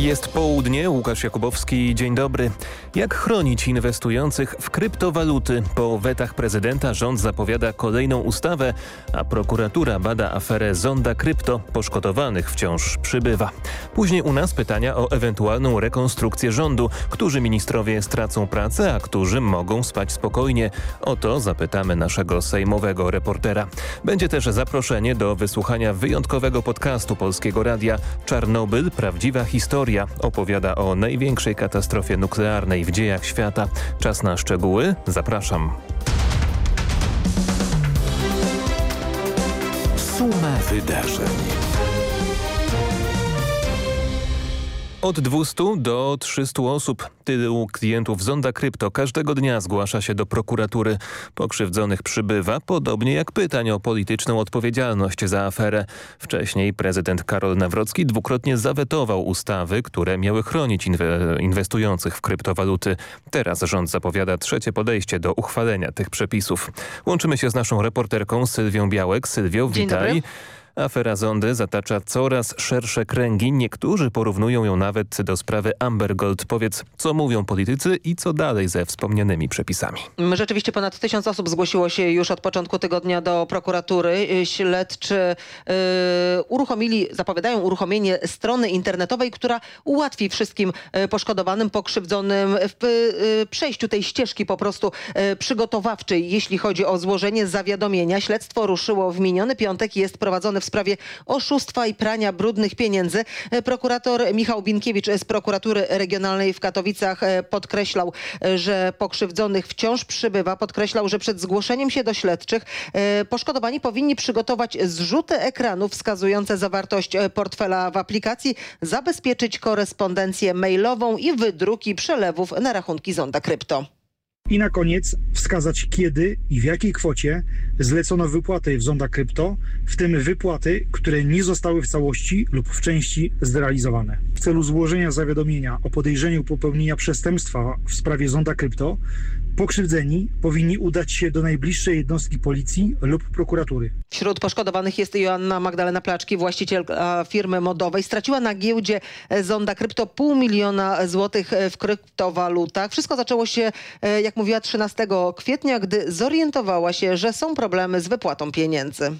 Jest południe, Łukasz Jakubowski, dzień dobry. Jak chronić inwestujących w kryptowaluty? Po wetach prezydenta rząd zapowiada kolejną ustawę, a prokuratura bada aferę Zonda Krypto. Poszkodowanych wciąż przybywa. Później u nas pytania o ewentualną rekonstrukcję rządu. Którzy ministrowie stracą pracę, a którzy mogą spać spokojnie? O to zapytamy naszego sejmowego reportera. Będzie też zaproszenie do wysłuchania wyjątkowego podcastu Polskiego Radia Czarnobyl – Prawdziwa historia opowiada o największej katastrofie nuklearnej w dziejach świata. Czas na szczegóły? Zapraszam. Suma wydarzeń. Od 200 do 300 osób. Tylu klientów Zonda Krypto każdego dnia zgłasza się do prokuratury. Pokrzywdzonych przybywa, podobnie jak pytań o polityczną odpowiedzialność za aferę. Wcześniej prezydent Karol Nawrocki dwukrotnie zawetował ustawy, które miały chronić inwe inwestujących w kryptowaluty. Teraz rząd zapowiada trzecie podejście do uchwalenia tych przepisów. Łączymy się z naszą reporterką Sylwią Białek. Sylwio, Dzień witaj. Dobry. Afera Zondy zatacza coraz szersze kręgi. Niektórzy porównują ją nawet do sprawy Amber Gold. Powiedz, co mówią politycy i co dalej ze wspomnianymi przepisami. Rzeczywiście ponad tysiąc osób zgłosiło się już od początku tygodnia do prokuratury. Śledczy yy, uruchomili, zapowiadają uruchomienie strony internetowej, która ułatwi wszystkim yy, poszkodowanym, pokrzywdzonym w yy, przejściu tej ścieżki po prostu yy, przygotowawczej, jeśli chodzi o złożenie zawiadomienia. Śledztwo ruszyło w miniony piątek i jest prowadzone w sprawie oszustwa i prania brudnych pieniędzy. Prokurator Michał Binkiewicz z prokuratury regionalnej w Katowicach e, podkreślał, e, że pokrzywdzonych wciąż przybywa. Podkreślał, że przed zgłoszeniem się do śledczych e, poszkodowani powinni przygotować zrzuty ekranu wskazujące zawartość e, portfela w aplikacji, zabezpieczyć korespondencję mailową i wydruki przelewów na rachunki Zonda Krypto. I na koniec wskazać kiedy i w jakiej kwocie zlecono wypłaty w Zonda Krypto, w tym wypłaty, które nie zostały w całości lub w części zrealizowane. W celu złożenia zawiadomienia o podejrzeniu popełnienia przestępstwa w sprawie Zonda Krypto, pokrzywdzeni powinni udać się do najbliższej jednostki policji lub prokuratury. Wśród poszkodowanych jest Joanna Magdalena Placzki, właścicielka firmy modowej. Straciła na giełdzie Zonda Krypto pół miliona złotych w kryptowalutach. Wszystko zaczęło się, e, jak mówiła, 13 kwietnia, gdy zorientowała się, że są problemy z wypłatą pieniędzy.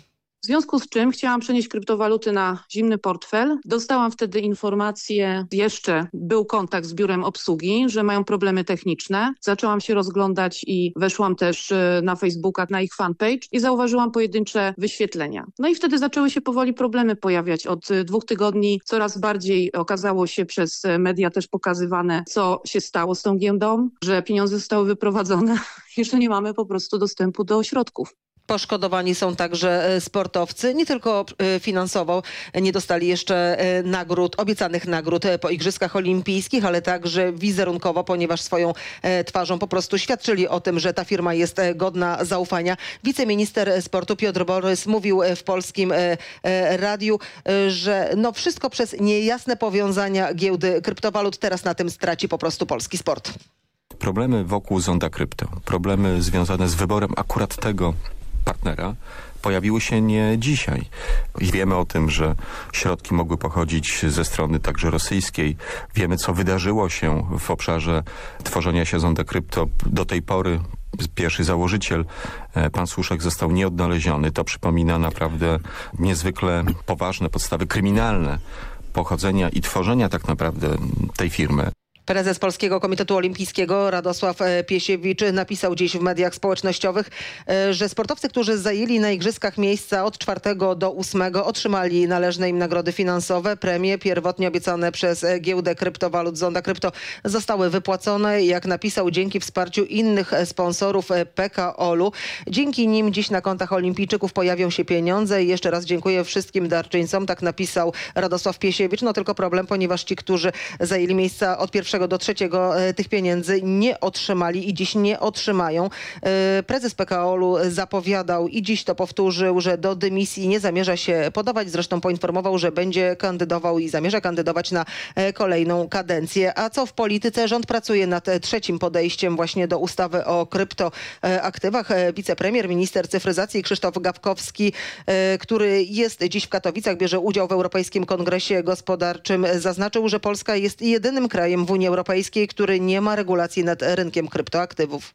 W związku z czym chciałam przenieść kryptowaluty na zimny portfel. Dostałam wtedy informację, jeszcze był kontakt z biurem obsługi, że mają problemy techniczne. Zaczęłam się rozglądać i weszłam też y, na Facebooka, na ich fanpage i zauważyłam pojedyncze wyświetlenia. No i wtedy zaczęły się powoli problemy pojawiać. Od y, dwóch tygodni coraz bardziej okazało się przez y, media też pokazywane, co się stało z tą giełdą, że pieniądze zostały wyprowadzone że nie mamy po prostu dostępu do środków. Poszkodowani są także e, sportowcy, nie tylko e, finansowo nie dostali jeszcze e, nagród, obiecanych nagród po Igrzyskach Olimpijskich, ale także wizerunkowo, ponieważ swoją twarzą po prostu świadczyli o tym, że ta firma jest godna zaufania. Wiceminister sportu Piotr Borys mówił w polskim radiu, że no wszystko przez niejasne powiązania giełdy kryptowalut teraz na tym straci po prostu polski sport. Problemy wokół Zonda Krypto, problemy związane z wyborem akurat tego partnera pojawiły się nie dzisiaj. I wiemy o tym, że środki mogły pochodzić ze strony także rosyjskiej. Wiemy, co wydarzyło się w obszarze tworzenia się Zonda Krypto. Do tej pory pierwszy założyciel, pan Słuszek, został nieodnaleziony. To przypomina naprawdę niezwykle poważne podstawy kryminalne pochodzenia i tworzenia tak naprawdę tej firmy. Prezes Polskiego Komitetu Olimpijskiego Radosław e, Piesiewicz napisał dziś w mediach społecznościowych, e, że sportowcy, którzy zajęli na igrzyskach miejsca od 4 do 8 otrzymali należne im nagrody finansowe. Premie pierwotnie obiecane przez e, giełdę kryptowalut Zonda Krypto zostały wypłacone, jak napisał, dzięki wsparciu innych sponsorów PKOL-u. Dzięki nim dziś na kontach olimpijczyków pojawią się pieniądze i jeszcze raz dziękuję wszystkim darczyńcom, tak napisał Radosław Piesiewicz. No tylko problem, ponieważ ci, którzy zajęli miejsca od 1 do trzeciego tych pieniędzy nie otrzymali i dziś nie otrzymają. Prezes PKO-u zapowiadał i dziś to powtórzył, że do dymisji nie zamierza się podawać. Zresztą poinformował, że będzie kandydował i zamierza kandydować na kolejną kadencję. A co w polityce? Rząd pracuje nad trzecim podejściem właśnie do ustawy o kryptoaktywach. Wicepremier, minister cyfryzacji Krzysztof Gawkowski, który jest dziś w Katowicach, bierze udział w Europejskim Kongresie Gospodarczym, zaznaczył, że Polska jest jedynym krajem w Unii Europejskiej, który nie ma regulacji nad rynkiem kryptoaktywów.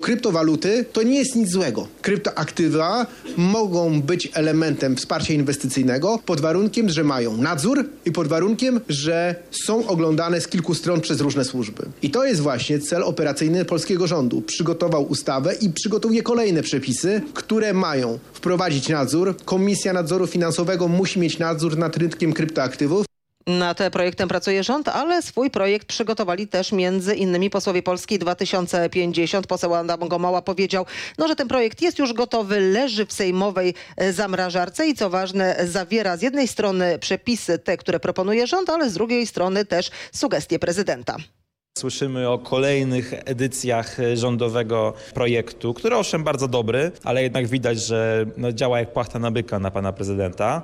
Kryptowaluty to nie jest nic złego. Kryptoaktywa mogą być elementem wsparcia inwestycyjnego pod warunkiem, że mają nadzór i pod warunkiem, że są oglądane z kilku stron przez różne służby. I to jest właśnie cel operacyjny polskiego rządu. Przygotował ustawę i przygotuje kolejne przepisy, które mają wprowadzić nadzór. Komisja Nadzoru Finansowego musi mieć nadzór nad rynkiem kryptoaktywów. Nad projektem pracuje rząd, ale swój projekt przygotowali też między innymi posłowie Polski 2050. Poseł Adam Gomała powiedział, no, że ten projekt jest już gotowy, leży w sejmowej e, zamrażarce i co ważne zawiera z jednej strony przepisy te, które proponuje rząd, ale z drugiej strony też sugestie prezydenta. Słyszymy o kolejnych edycjach rządowego projektu, który owszem bardzo dobry, ale jednak widać, że no, działa jak płachta na byka na pana prezydenta.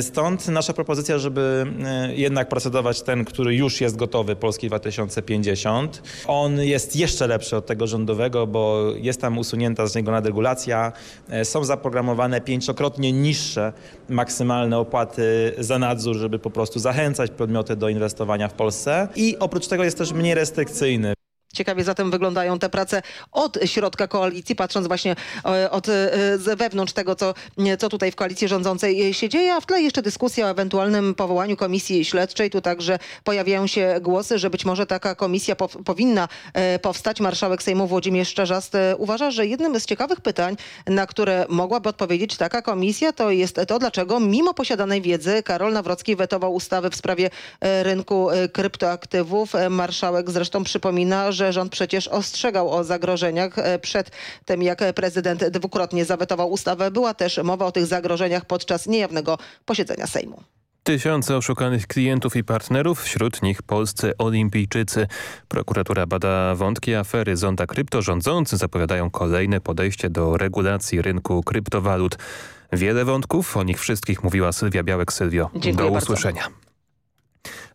Stąd nasza propozycja, żeby e, jednak procedować ten, który już jest gotowy, Polski 2050. On jest jeszcze lepszy od tego rządowego, bo jest tam usunięta z niego nadregulacja. E, są zaprogramowane pięciokrotnie niższe maksymalne opłaty za nadzór, żeby po prostu zachęcać podmioty do inwestowania w Polsce. I oprócz tego jest też mniej restrykcyjny. Ciekawie zatem wyglądają te prace od środka koalicji, patrząc właśnie e, od e, z wewnątrz tego, co, co tutaj w koalicji rządzącej się dzieje, a w tle jeszcze dyskusja o ewentualnym powołaniu komisji śledczej. Tu także pojawiają się głosy, że być może taka komisja po, powinna e, powstać. Marszałek Sejmu Włodzimierz Czarzast uważa, że jednym z ciekawych pytań, na które mogłaby odpowiedzieć taka komisja, to jest to, dlaczego mimo posiadanej wiedzy Karol Nawrocki wetował ustawy w sprawie rynku kryptoaktywów. Marszałek zresztą przypomina, że że rząd przecież ostrzegał o zagrożeniach e, przed tym, jak prezydent dwukrotnie zawetował ustawę. Była też mowa o tych zagrożeniach podczas niejawnego posiedzenia Sejmu. Tysiące oszukanych klientów i partnerów, wśród nich polscy olimpijczycy. Prokuratura bada wątki afery Zonda Krypto. Rządzący zapowiadają kolejne podejście do regulacji rynku kryptowalut. Wiele wątków, o nich wszystkich mówiła Sylwia Białek-Sylwio. Do usłyszenia. Bardzo.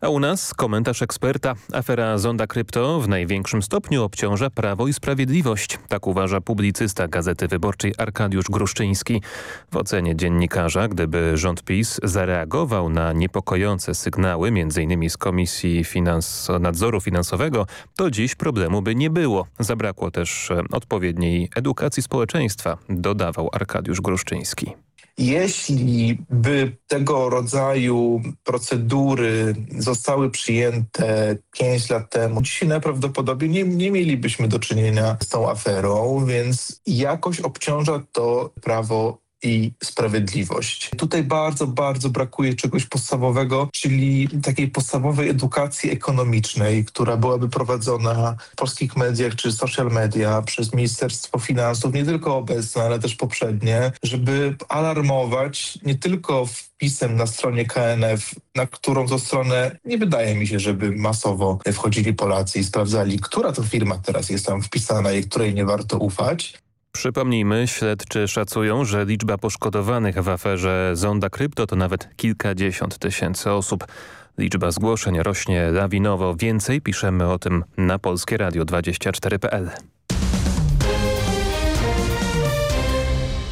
A u nas komentarz eksperta. Afera Zonda Krypto w największym stopniu obciąża Prawo i Sprawiedliwość. Tak uważa publicysta Gazety Wyborczej Arkadiusz Gruszczyński. W ocenie dziennikarza, gdyby rząd PiS zareagował na niepokojące sygnały, m.in. z Komisji Finans Nadzoru Finansowego, to dziś problemu by nie było. Zabrakło też e, odpowiedniej edukacji społeczeństwa, dodawał Arkadiusz Gruszczyński. Jeśli by tego rodzaju procedury zostały przyjęte 5 lat temu, dzisiaj najprawdopodobniej nie, nie mielibyśmy do czynienia z tą aferą, więc jakoś obciąża to prawo i sprawiedliwość. Tutaj bardzo, bardzo brakuje czegoś podstawowego, czyli takiej podstawowej edukacji ekonomicznej, która byłaby prowadzona w polskich mediach czy social media przez Ministerstwo Finansów, nie tylko obecne, ale też poprzednie, żeby alarmować nie tylko wpisem na stronie KNF, na którą to stronę nie wydaje mi się, żeby masowo wchodzili Polacy i sprawdzali, która to firma teraz jest tam wpisana i której nie warto ufać, Przypomnijmy, śledczy szacują, że liczba poszkodowanych w aferze Zonda Krypto to nawet kilkadziesiąt tysięcy osób. Liczba zgłoszeń rośnie lawinowo. Więcej piszemy o tym na Polskie Radio 24.pl.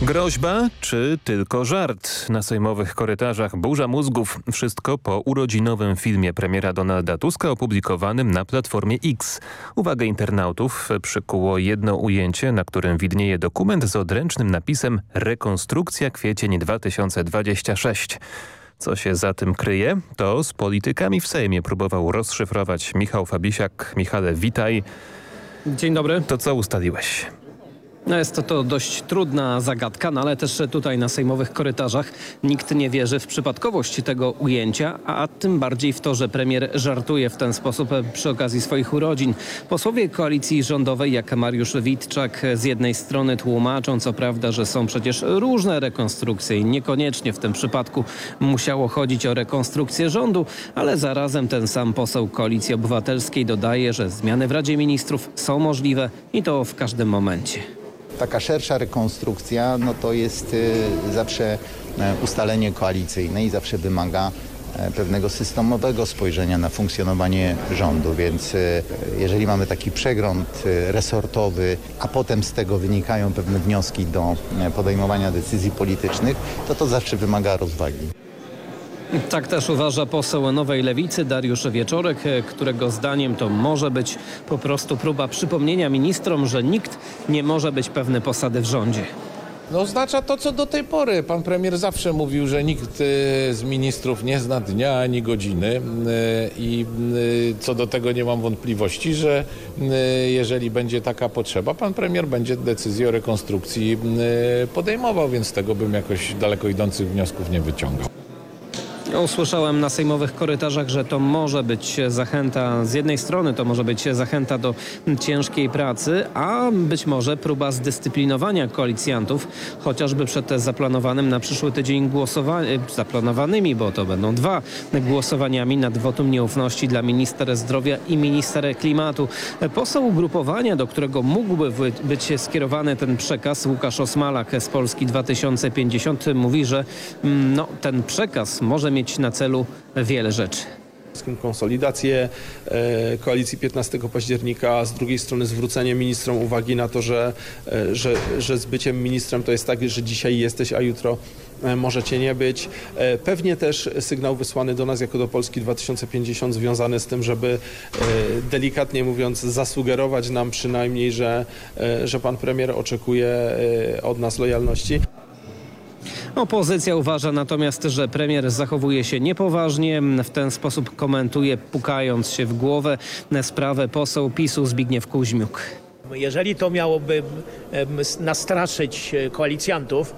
Groźba czy tylko żart? Na sejmowych korytarzach burza mózgów. Wszystko po urodzinowym filmie premiera Donalda Tuska opublikowanym na Platformie X. Uwagę internautów przykuło jedno ujęcie, na którym widnieje dokument z odręcznym napisem Rekonstrukcja kwiecień 2026. Co się za tym kryje? To z politykami w Sejmie próbował rozszyfrować Michał Fabisiak. Michale, witaj. Dzień dobry. To co ustaliłeś? No jest to, to dość trudna zagadka, no ale też tutaj na sejmowych korytarzach nikt nie wierzy w przypadkowość tego ujęcia, a tym bardziej w to, że premier żartuje w ten sposób przy okazji swoich urodzin. Posłowie koalicji rządowej jak Mariusz Witczak z jednej strony tłumaczą co prawda, że są przecież różne rekonstrukcje i niekoniecznie w tym przypadku musiało chodzić o rekonstrukcję rządu, ale zarazem ten sam poseł Koalicji Obywatelskiej dodaje, że zmiany w Radzie Ministrów są możliwe i to w każdym momencie. Taka szersza rekonstrukcja no to jest y, zawsze e, ustalenie koalicyjne i zawsze wymaga e, pewnego systemowego spojrzenia na funkcjonowanie rządu, więc y, jeżeli mamy taki przegląd resortowy, a potem z tego wynikają pewne wnioski do e, podejmowania decyzji politycznych, to to zawsze wymaga rozwagi. Tak też uważa poseł Nowej Lewicy Dariusz Wieczorek, którego zdaniem to może być po prostu próba przypomnienia ministrom, że nikt nie może być pewny posady w rządzie. No oznacza to, co do tej pory. Pan premier zawsze mówił, że nikt y, z ministrów nie zna dnia ani godziny y, i co do tego nie mam wątpliwości, że jeżeli będzie taka potrzeba, pan premier będzie decyzję o rekonstrukcji podejmował, więc tego bym jakoś daleko idących wniosków nie wyciągał. Usłyszałem na sejmowych korytarzach, że to może być zachęta, z jednej strony to może być zachęta do ciężkiej pracy, a być może próba zdyscyplinowania koalicjantów, chociażby przed zaplanowanym na przyszły tydzień głosowaniem, zaplanowanymi, bo to będą dwa głosowaniami nad wotum nieufności dla minister zdrowia i minister klimatu. Poseł ugrupowania, do którego mógłby być skierowany ten przekaz, Łukasz Osmalak z Polski 2050 mówi, że mm, no, ten przekaz może mieć na celu wiele rzeczy konsolidację e, koalicji 15 października, z drugiej strony zwrócenie ministrom uwagi na to, że, e, że, że z byciem ministrem to jest tak, że dzisiaj jesteś, a jutro e, możecie nie być. Pewnie też sygnał wysłany do nas jako do Polski 2050 związany z tym, żeby delikatnie mówiąc zasugerować nam przynajmniej, że, że pan premier oczekuje od nas lojalności. Opozycja uważa natomiast, że premier zachowuje się niepoważnie. W ten sposób komentuje, pukając się w głowę, sprawę poseł PiSu Zbigniew Kuźmiuk. Jeżeli to miałoby nastraszyć koalicjantów,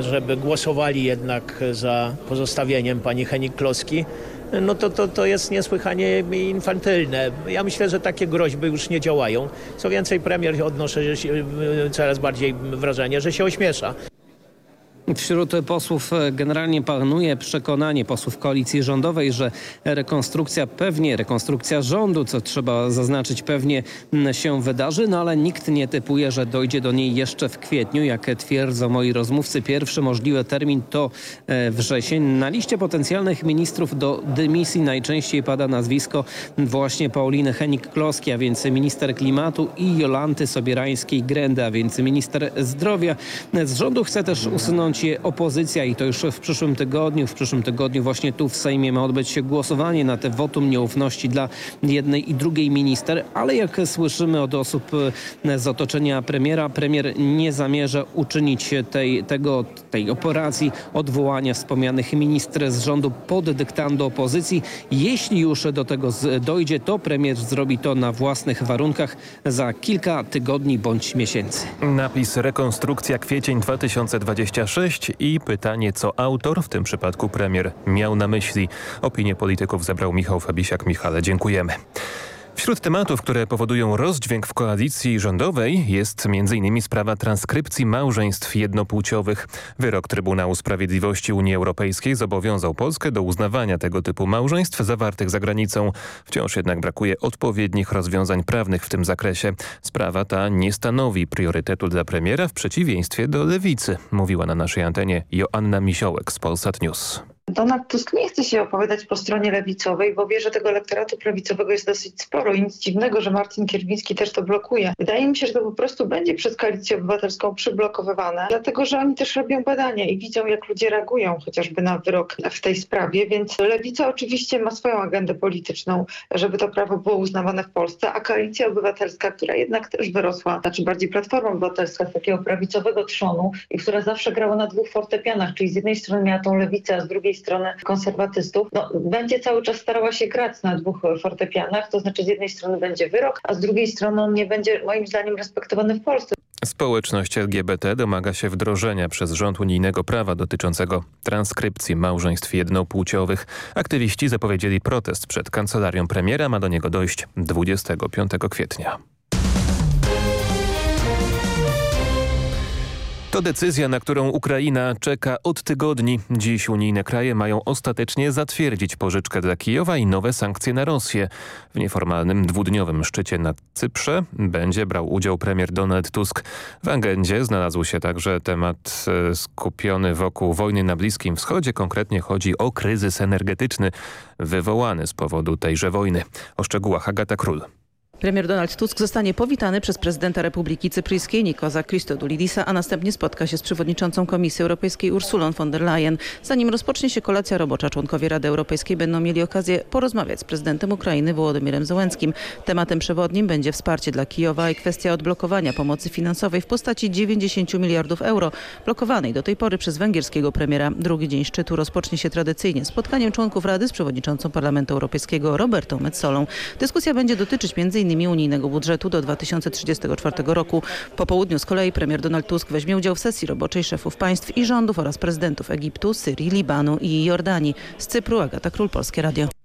żeby głosowali jednak za pozostawieniem pani Henik-Kloski, no to, to, to jest niesłychanie infantylne. Ja myślę, że takie groźby już nie działają. Co więcej, premier odnoszę coraz bardziej wrażenie, że się ośmiesza. Wśród posłów e, generalnie panuje przekonanie posłów koalicji rządowej, że rekonstrukcja pewnie, rekonstrukcja rządu, co trzeba zaznaczyć, pewnie się wydarzy, no ale nikt nie typuje, że dojdzie do niej jeszcze w kwietniu. Jak twierdzą moi rozmówcy, pierwszy możliwy termin to e, wrzesień. Na liście potencjalnych ministrów do dymisji najczęściej pada nazwisko właśnie Pauliny Henik-Kloski, a więc minister klimatu i Jolanty Sobierańskiej-Grenda, a więc minister zdrowia. Z rządu chce też usunąć opozycja i to już w przyszłym tygodniu. W przyszłym tygodniu właśnie tu w Sejmie ma odbyć się głosowanie na te wotum nieufności dla jednej i drugiej minister, ale jak słyszymy od osób e, z otoczenia premiera, premier nie zamierza uczynić tej, tego, tej operacji odwołania wspomnianych minister z rządu pod dyktando opozycji. Jeśli już do tego dojdzie, to premier zrobi to na własnych warunkach za kilka tygodni bądź miesięcy. Napis rekonstrukcja kwiecień 2026 i pytanie, co autor, w tym przypadku premier, miał na myśli. Opinię polityków zebrał Michał Fabisiak. Michale, dziękujemy. Wśród tematów, które powodują rozdźwięk w koalicji rządowej jest m.in. sprawa transkrypcji małżeństw jednopłciowych. Wyrok Trybunału Sprawiedliwości Unii Europejskiej zobowiązał Polskę do uznawania tego typu małżeństw zawartych za granicą. Wciąż jednak brakuje odpowiednich rozwiązań prawnych w tym zakresie. Sprawa ta nie stanowi priorytetu dla premiera w przeciwieństwie do lewicy, mówiła na naszej antenie Joanna Misiołek z Polsat News. Donald Tusk nie chce się opowiadać po stronie lewicowej, bo wie, że tego elektoratu prawicowego jest dosyć sporo i nic dziwnego, że Marcin Kierwiński też to blokuje. Wydaje mi się, że to po prostu będzie przez Koalicję Obywatelską przyblokowywane, dlatego że oni też robią badania i widzą, jak ludzie reagują chociażby na wyrok w tej sprawie, więc lewica oczywiście ma swoją agendę polityczną, żeby to prawo było uznawane w Polsce, a Koalicja Obywatelska, która jednak też wyrosła, znaczy bardziej Platforma Obywatelska z takiego prawicowego trzonu i która zawsze grała na dwóch fortepianach, czyli z jednej strony miała tą lewicę, a z drugiej strony konserwatystów, no, będzie cały czas starała się grać na dwóch fortepianach, to znaczy z jednej strony będzie wyrok, a z drugiej strony on nie będzie moim zdaniem respektowany w Polsce. Społeczność LGBT domaga się wdrożenia przez rząd unijnego prawa dotyczącego transkrypcji małżeństw jednopłciowych. Aktywiści zapowiedzieli protest przed kancelarią premiera. Ma do niego dojść 25 kwietnia. To decyzja, na którą Ukraina czeka od tygodni. Dziś unijne kraje mają ostatecznie zatwierdzić pożyczkę dla Kijowa i nowe sankcje na Rosję. W nieformalnym dwudniowym szczycie na Cyprze będzie brał udział premier Donald Tusk. W agendzie znalazł się także temat e, skupiony wokół wojny na Bliskim Wschodzie. Konkretnie chodzi o kryzys energetyczny wywołany z powodu tejże wojny. O szczegółach Agata Król. Premier Donald Tusk zostanie powitany przez prezydenta Republiki Cypryjskiej Nikoza Christodoulidisa, a następnie spotka się z przewodniczącą Komisji Europejskiej Ursulą von der Leyen. Zanim rozpocznie się kolacja robocza, członkowie Rady Europejskiej będą mieli okazję porozmawiać z prezydentem Ukrainy Wołodymirem Zełenskim. Tematem przewodnim będzie wsparcie dla Kijowa i kwestia odblokowania pomocy finansowej w postaci 90 miliardów euro, blokowanej do tej pory przez węgierskiego premiera. Drugi dzień szczytu rozpocznie się tradycyjnie spotkaniem członków Rady z przewodniczącą Parlamentu Europejskiego Robertą Metsolą. Dyskusja będzie dotyczyć między m.in. unijnego budżetu do 2034 roku. Po południu z kolei premier Donald Tusk weźmie udział w sesji roboczej szefów państw i rządów oraz prezydentów Egiptu, Syrii, Libanu i Jordanii. Z Cypru Agata Król, Polskie Radio.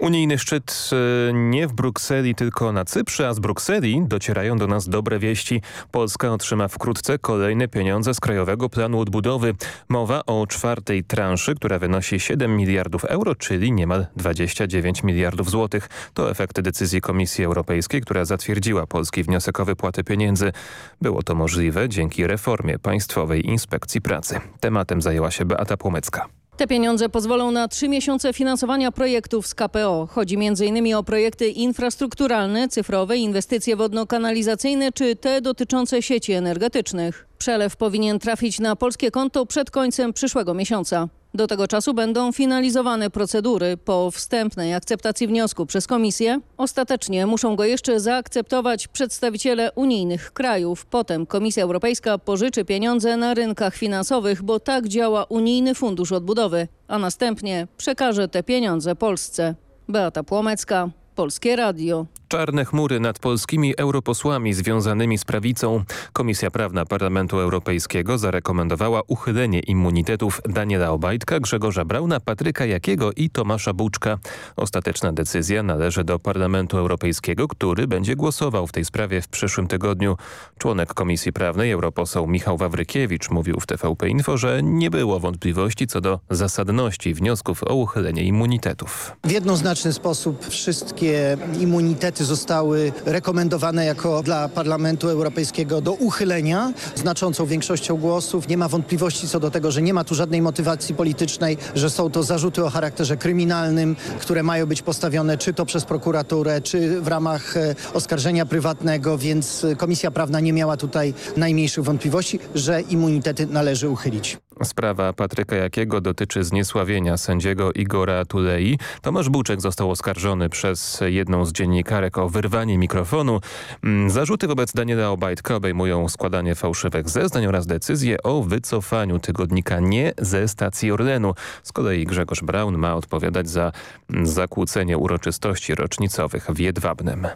Unijny szczyt e, nie w Brukseli, tylko na Cyprze, a z Brukseli docierają do nas dobre wieści. Polska otrzyma wkrótce kolejne pieniądze z Krajowego Planu Odbudowy. Mowa o czwartej transzy, która wynosi 7 miliardów euro, czyli niemal 29 miliardów złotych. To efekt decyzji Komisji Europejskiej, która zatwierdziła polski wniosek o wypłatę pieniędzy. Było to możliwe dzięki reformie Państwowej Inspekcji Pracy. Tematem zajęła się Beata Płomecka. Te pieniądze pozwolą na trzy miesiące finansowania projektów z KPO. Chodzi m.in. o projekty infrastrukturalne, cyfrowe, inwestycje wodno-kanalizacyjne czy te dotyczące sieci energetycznych. Przelew powinien trafić na polskie konto przed końcem przyszłego miesiąca. Do tego czasu będą finalizowane procedury. Po wstępnej akceptacji wniosku przez komisję ostatecznie muszą go jeszcze zaakceptować przedstawiciele unijnych krajów. Potem Komisja Europejska pożyczy pieniądze na rynkach finansowych, bo tak działa Unijny Fundusz Odbudowy, a następnie przekaże te pieniądze Polsce. Beata Płomecka, Polskie Radio. Czarne chmury nad polskimi europosłami związanymi z prawicą. Komisja Prawna Parlamentu Europejskiego zarekomendowała uchylenie immunitetów Daniela Obajtka, Grzegorza Brauna, Patryka Jakiego i Tomasza Buczka. Ostateczna decyzja należy do Parlamentu Europejskiego, który będzie głosował w tej sprawie w przyszłym tygodniu. Członek Komisji Prawnej, europoseł Michał Wawrykiewicz mówił w TVP Info, że nie było wątpliwości co do zasadności wniosków o uchylenie immunitetów. W jednoznaczny sposób wszystkie immunitety zostały rekomendowane jako dla Parlamentu Europejskiego do uchylenia znaczącą większością głosów. Nie ma wątpliwości co do tego, że nie ma tu żadnej motywacji politycznej, że są to zarzuty o charakterze kryminalnym, które mają być postawione czy to przez prokuraturę, czy w ramach e, oskarżenia prywatnego, więc Komisja Prawna nie miała tutaj najmniejszych wątpliwości, że immunitety należy uchylić. Sprawa Patryka Jakiego dotyczy zniesławienia sędziego Igora Tulei. Tomasz Buczek został oskarżony przez jedną z dziennikarek o wyrwanie mikrofonu. Mm, zarzuty wobec Daniela Obajtka obejmują składanie fałszywych zeznań oraz decyzję o wycofaniu tygodnika nie ze stacji Orlenu. Z kolei Grzegorz Braun ma odpowiadać za mm, zakłócenie uroczystości rocznicowych w Jedwabnem.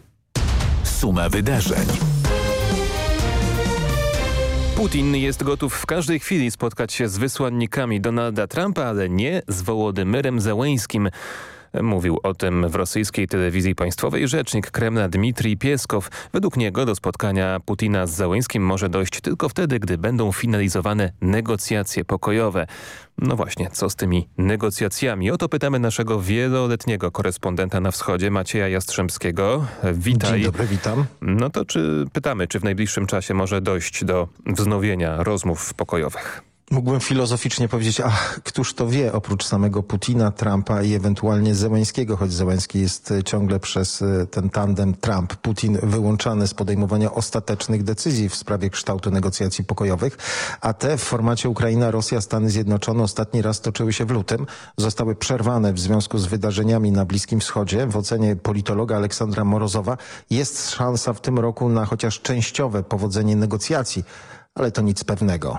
Suma wydarzeń. Putin jest gotów w każdej chwili spotkać się z wysłannikami Donalda Trumpa, ale nie z Wołodymyrem Zełeńskim. Mówił o tym w rosyjskiej telewizji państwowej rzecznik Kremla Dmitrij Pieskow. Według niego do spotkania Putina z Załęskim może dojść tylko wtedy, gdy będą finalizowane negocjacje pokojowe. No właśnie, co z tymi negocjacjami? O to pytamy naszego wieloletniego korespondenta na wschodzie, Macieja Jastrzębskiego. Witaj. Dzień dobry, witam. No to czy pytamy, czy w najbliższym czasie może dojść do wznowienia rozmów pokojowych? Mógłbym filozoficznie powiedzieć, ach, któż to wie, oprócz samego Putina, Trumpa i ewentualnie Zełańskiego, choć Zełański jest e, ciągle przez e, ten tandem Trump-Putin wyłączany z podejmowania ostatecznych decyzji w sprawie kształtu negocjacji pokojowych, a te w formacie Ukraina, Rosja, Stany Zjednoczone ostatni raz toczyły się w lutym, zostały przerwane w związku z wydarzeniami na Bliskim Wschodzie. W ocenie politologa Aleksandra Morozowa jest szansa w tym roku na chociaż częściowe powodzenie negocjacji ale to nic pewnego.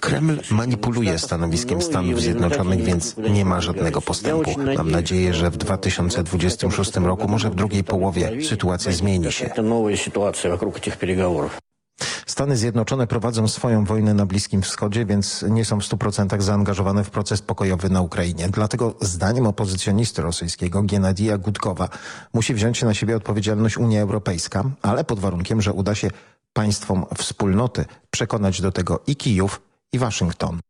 Kreml manipuluje stanowiskiem Stanów Zjednoczonych, więc nie ma żadnego postępu. Mam nadzieję, że w 2026 roku, może w drugiej połowie, sytuacja zmieni się. Stany Zjednoczone prowadzą swoją wojnę na Bliskim Wschodzie, więc nie są w 100% zaangażowane w proces pokojowy na Ukrainie. Dlatego zdaniem opozycjonisty rosyjskiego Genadija Gudkowa musi wziąć na siebie odpowiedzialność Unia Europejska, ale pod warunkiem, że uda się państwom wspólnoty przekonać do tego i Kijów, i Waszyngton.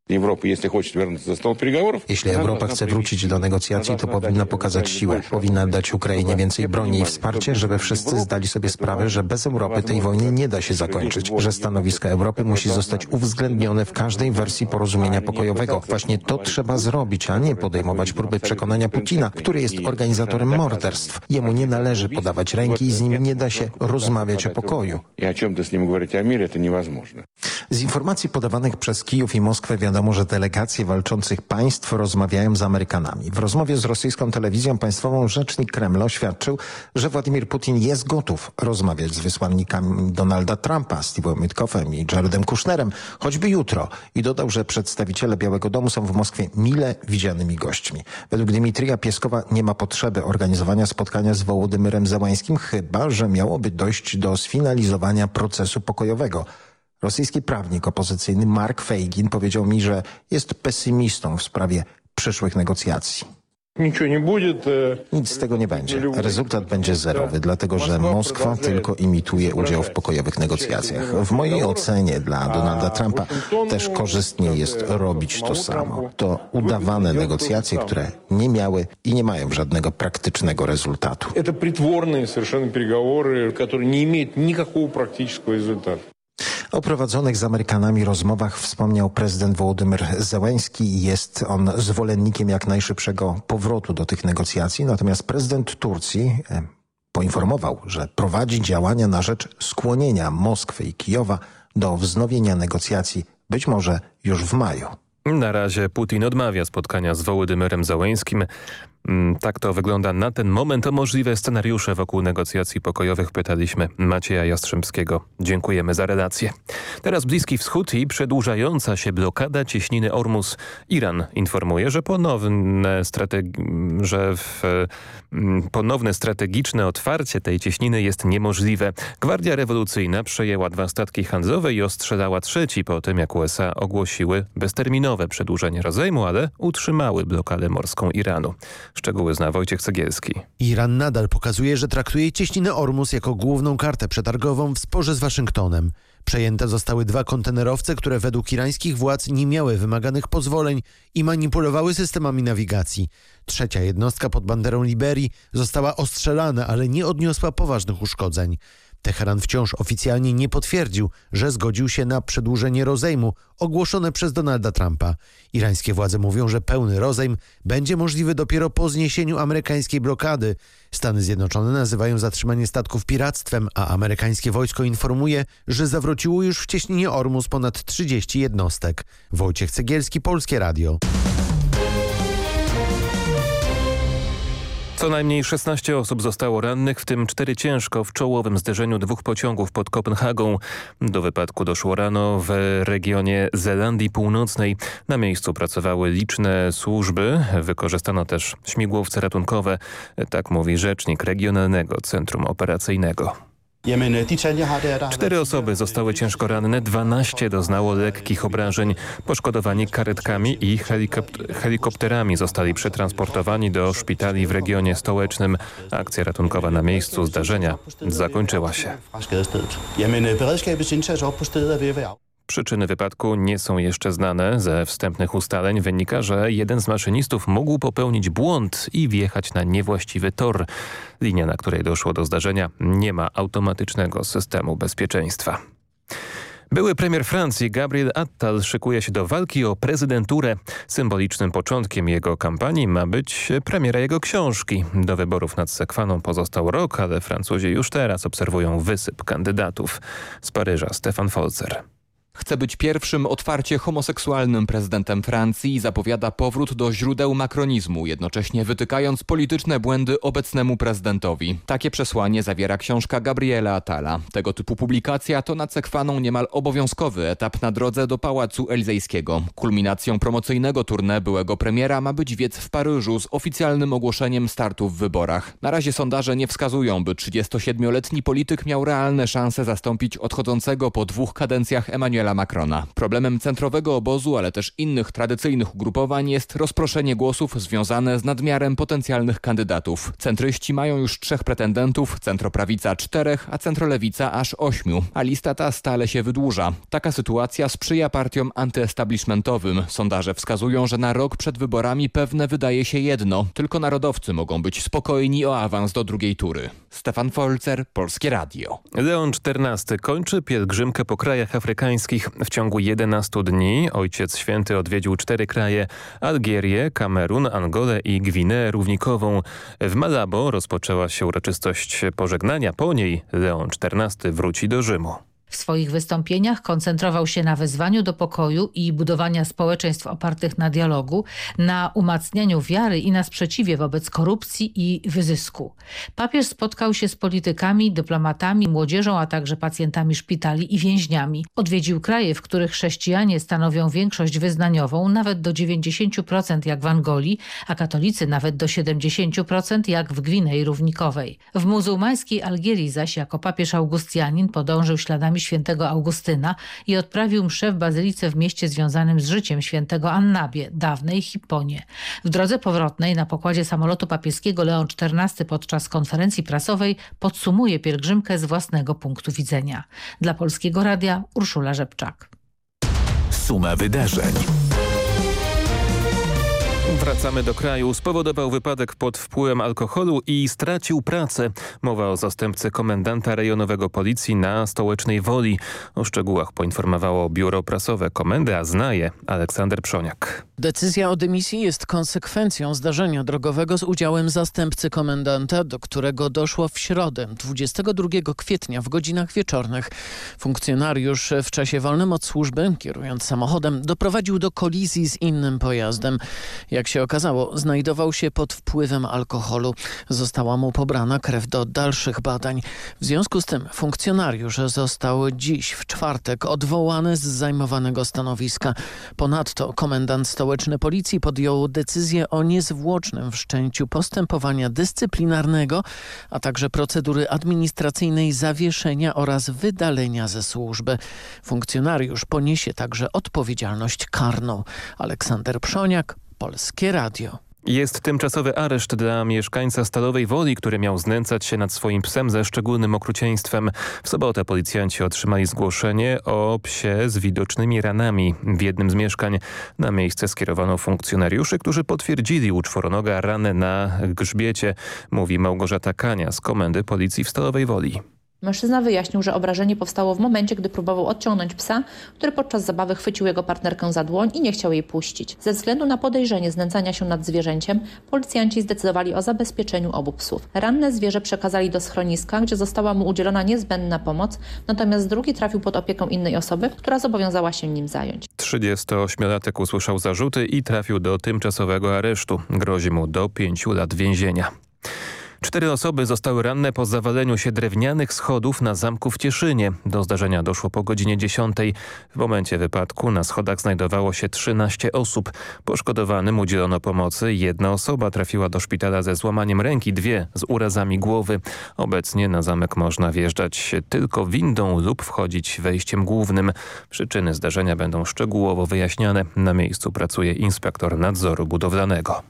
Jeśli Europa chce wrócić do negocjacji, to powinna pokazać siłę. Powinna dać Ukrainie więcej broni i wsparcie, żeby wszyscy zdali sobie sprawę, że bez Europy tej wojny nie da się zakończyć, że stanowisko Europy musi zostać uwzględnione w każdej wersji porozumienia pokojowego. Właśnie to trzeba zrobić, a nie podejmować próby przekonania Putina, który jest organizatorem morderstw. Jemu nie należy podawać ręki i z nim nie da się rozmawiać o pokoju. Z informacji podawanych przez Kijów i Moskwę wiadomo, że delegacje walczących państw rozmawiają z Amerykanami. W rozmowie z rosyjską telewizją państwową rzecznik Kremla oświadczył, że Władimir Putin jest gotów rozmawiać z wysłannikami Donalda Trumpa, Steve'em Witkoffem i Jaredem Kushnerem, choćby jutro. I dodał, że przedstawiciele Białego Domu są w Moskwie mile widzianymi gośćmi. Według Dmitrija Pieskowa nie ma potrzeby organizowania spotkania z Wołodymyrem Załańskim, chyba że miałoby dojść do sfinalizowania procesu pokojowego. Rosyjski prawnik opozycyjny Mark Feigin powiedział mi, że jest pesymistą w sprawie przyszłych negocjacji. Nic z tego nie będzie. Rezultat będzie zerowy, dlatego że Moskwa tylko imituje udział w pokojowych negocjacjach. W mojej ocenie dla Donalda Trumpa też korzystnie jest robić to samo. To udawane negocjacje, które nie miały i nie mają żadnego praktycznego rezultatu. Это притворные совершенно переговоры, которые не имеют никакого практического результата. O prowadzonych z Amerykanami rozmowach wspomniał prezydent Wołodymyr Zełenski jest on zwolennikiem jak najszybszego powrotu do tych negocjacji. Natomiast prezydent Turcji e, poinformował, że prowadzi działania na rzecz skłonienia Moskwy i Kijowa do wznowienia negocjacji być może już w maju. Na razie Putin odmawia spotkania z Wołodymyrem Załańskim. Mm, tak to wygląda na ten moment. O możliwe scenariusze wokół negocjacji pokojowych pytaliśmy Macieja Jastrzębskiego. Dziękujemy za relację. Teraz Bliski Wschód i przedłużająca się blokada cieśniny Ormus. Iran informuje, że ponowne, że w, ponowne strategiczne otwarcie tej cieśniny jest niemożliwe. Gwardia Rewolucyjna przejęła dwa statki handlowe i ostrzelała trzeci po tym, jak USA ogłosiły bezterminowe przedłużenie rozejmu, ale utrzymały blokadę morską Iranu. Szczegóły zna Wojciech Cegielski. Iran nadal pokazuje, że traktuje cieśninę Ormus jako główną kartę przetargową w sporze z Waszyngtonem. Przejęte zostały dwa kontenerowce, które według irańskich władz nie miały wymaganych pozwoleń i manipulowały systemami nawigacji. Trzecia jednostka pod banderą Liberii została ostrzelana, ale nie odniosła poważnych uszkodzeń. Teheran wciąż oficjalnie nie potwierdził, że zgodził się na przedłużenie rozejmu ogłoszone przez Donalda Trumpa. Irańskie władze mówią, że pełny rozejm będzie możliwy dopiero po zniesieniu amerykańskiej blokady. Stany Zjednoczone nazywają zatrzymanie statków piractwem, a amerykańskie wojsko informuje, że zawróciło już w cieśninie Ormus ponad 30 jednostek. Wojciech Cegielski, Polskie Radio. Co najmniej 16 osób zostało rannych, w tym 4 ciężko w czołowym zderzeniu dwóch pociągów pod Kopenhagą. Do wypadku doszło rano w regionie Zelandii Północnej. Na miejscu pracowały liczne służby. Wykorzystano też śmigłowce ratunkowe. Tak mówi rzecznik Regionalnego Centrum Operacyjnego. Cztery osoby zostały ciężko ranne, 12 doznało lekkich obrażeń. Poszkodowani karetkami i helikopterami zostali przetransportowani do szpitali w regionie stołecznym. Akcja ratunkowa na miejscu zdarzenia zakończyła się. Przyczyny wypadku nie są jeszcze znane. Ze wstępnych ustaleń wynika, że jeden z maszynistów mógł popełnić błąd i wjechać na niewłaściwy tor. Linia, na której doszło do zdarzenia, nie ma automatycznego systemu bezpieczeństwa. Były premier Francji Gabriel Attal szykuje się do walki o prezydenturę. Symbolicznym początkiem jego kampanii ma być premiera jego książki. Do wyborów nad Sekwaną pozostał rok, ale Francuzi już teraz obserwują wysyp kandydatów. Z Paryża Stefan Folzer. Chce być pierwszym otwarcie homoseksualnym prezydentem Francji i zapowiada powrót do źródeł makronizmu, jednocześnie wytykając polityczne błędy obecnemu prezydentowi. Takie przesłanie zawiera książka Gabriela Attala. Tego typu publikacja to nacekwaną niemal obowiązkowy etap na drodze do Pałacu Elizejskiego. Kulminacją promocyjnego tournée byłego premiera ma być wiec w Paryżu z oficjalnym ogłoszeniem startu w wyborach. Na razie sondaże nie wskazują, by 37-letni polityk miał realne szanse zastąpić odchodzącego po dwóch kadencjach Emmanuela Macrona. Problemem centrowego obozu, ale też innych tradycyjnych ugrupowań jest rozproszenie głosów związane z nadmiarem potencjalnych kandydatów. Centryści mają już trzech pretendentów, centroprawica czterech, a centrolewica aż ośmiu, a lista ta stale się wydłuża. Taka sytuacja sprzyja partiom antyestablishmentowym. Sondaże wskazują, że na rok przed wyborami pewne wydaje się jedno. Tylko narodowcy mogą być spokojni o awans do drugiej tury. Stefan Folzer, Polskie Radio. Leon XIV kończy pielgrzymkę po krajach afrykańskich. W ciągu 11 dni Ojciec Święty odwiedził cztery kraje Algierię, Kamerun, Angolę i Gwineę Równikową. W Malabo rozpoczęła się uroczystość pożegnania. Po niej Leon XIV wróci do Rzymu. W swoich wystąpieniach koncentrował się na wezwaniu do pokoju i budowania społeczeństw opartych na dialogu, na umacnianiu wiary i na sprzeciwie wobec korupcji i wyzysku. Papież spotkał się z politykami, dyplomatami, młodzieżą, a także pacjentami szpitali i więźniami. Odwiedził kraje, w których chrześcijanie stanowią większość wyznaniową, nawet do 90% jak w Angolii, a katolicy nawet do 70% jak w Gwinei Równikowej. W muzułmańskiej Algierii zaś jako papież Augustianin podążył śladami świętego Augustyna i odprawił mszę w bazylice w mieście związanym z życiem świętego Annabie, dawnej Hipponie. W drodze powrotnej na pokładzie samolotu papieskiego Leon XIV podczas konferencji prasowej podsumuje pielgrzymkę z własnego punktu widzenia. Dla Polskiego Radia Urszula Rzepczak. Suma wydarzeń. Wracamy do kraju. Spowodował wypadek pod wpływem alkoholu i stracił pracę. Mowa o zastępcy komendanta rejonowego policji na Stołecznej Woli. O szczegółach poinformowało biuro prasowe komendy, a znaje Aleksander Przoniak. Decyzja o dymisji jest konsekwencją zdarzenia drogowego z udziałem zastępcy komendanta, do którego doszło w środę 22 kwietnia w godzinach wieczornych. Funkcjonariusz w czasie wolnym od służby, kierując samochodem, doprowadził do kolizji z innym pojazdem. Jak się okazało, znajdował się pod wpływem alkoholu. Została mu pobrana krew do dalszych badań. W związku z tym funkcjonariusz został dziś, w czwartek, odwołany z zajmowanego stanowiska. Ponadto komendant stołeczny policji podjął decyzję o niezwłocznym wszczęciu postępowania dyscyplinarnego, a także procedury administracyjnej zawieszenia oraz wydalenia ze służby. Funkcjonariusz poniesie także odpowiedzialność karną. Aleksander Przoniak, Polskie Radio. Jest tymczasowy areszt dla mieszkańca Stalowej Woli, który miał znęcać się nad swoim psem ze szczególnym okrucieństwem. W sobotę policjanci otrzymali zgłoszenie o psie z widocznymi ranami. W jednym z mieszkań na miejsce skierowano funkcjonariuszy, którzy potwierdzili u czworonoga ranę na grzbiecie, mówi Małgorzata Kania z Komendy Policji w Stalowej Woli. Mężczyzna wyjaśnił, że obrażenie powstało w momencie, gdy próbował odciągnąć psa, który podczas zabawy chwycił jego partnerkę za dłoń i nie chciał jej puścić. Ze względu na podejrzenie znęcania się nad zwierzęciem, policjanci zdecydowali o zabezpieczeniu obu psów. Ranne zwierzę przekazali do schroniska, gdzie została mu udzielona niezbędna pomoc, natomiast drugi trafił pod opieką innej osoby, która zobowiązała się nim zająć. 38-latek usłyszał zarzuty i trafił do tymczasowego aresztu. Grozi mu do pięciu lat więzienia. Cztery osoby zostały ranne po zawaleniu się drewnianych schodów na zamku w Cieszynie. Do zdarzenia doszło po godzinie 10. W momencie wypadku na schodach znajdowało się 13 osób. Poszkodowanym udzielono pomocy. Jedna osoba trafiła do szpitala ze złamaniem ręki, dwie z urazami głowy. Obecnie na zamek można wjeżdżać tylko windą lub wchodzić wejściem głównym. Przyczyny zdarzenia będą szczegółowo wyjaśniane. Na miejscu pracuje inspektor nadzoru budowlanego.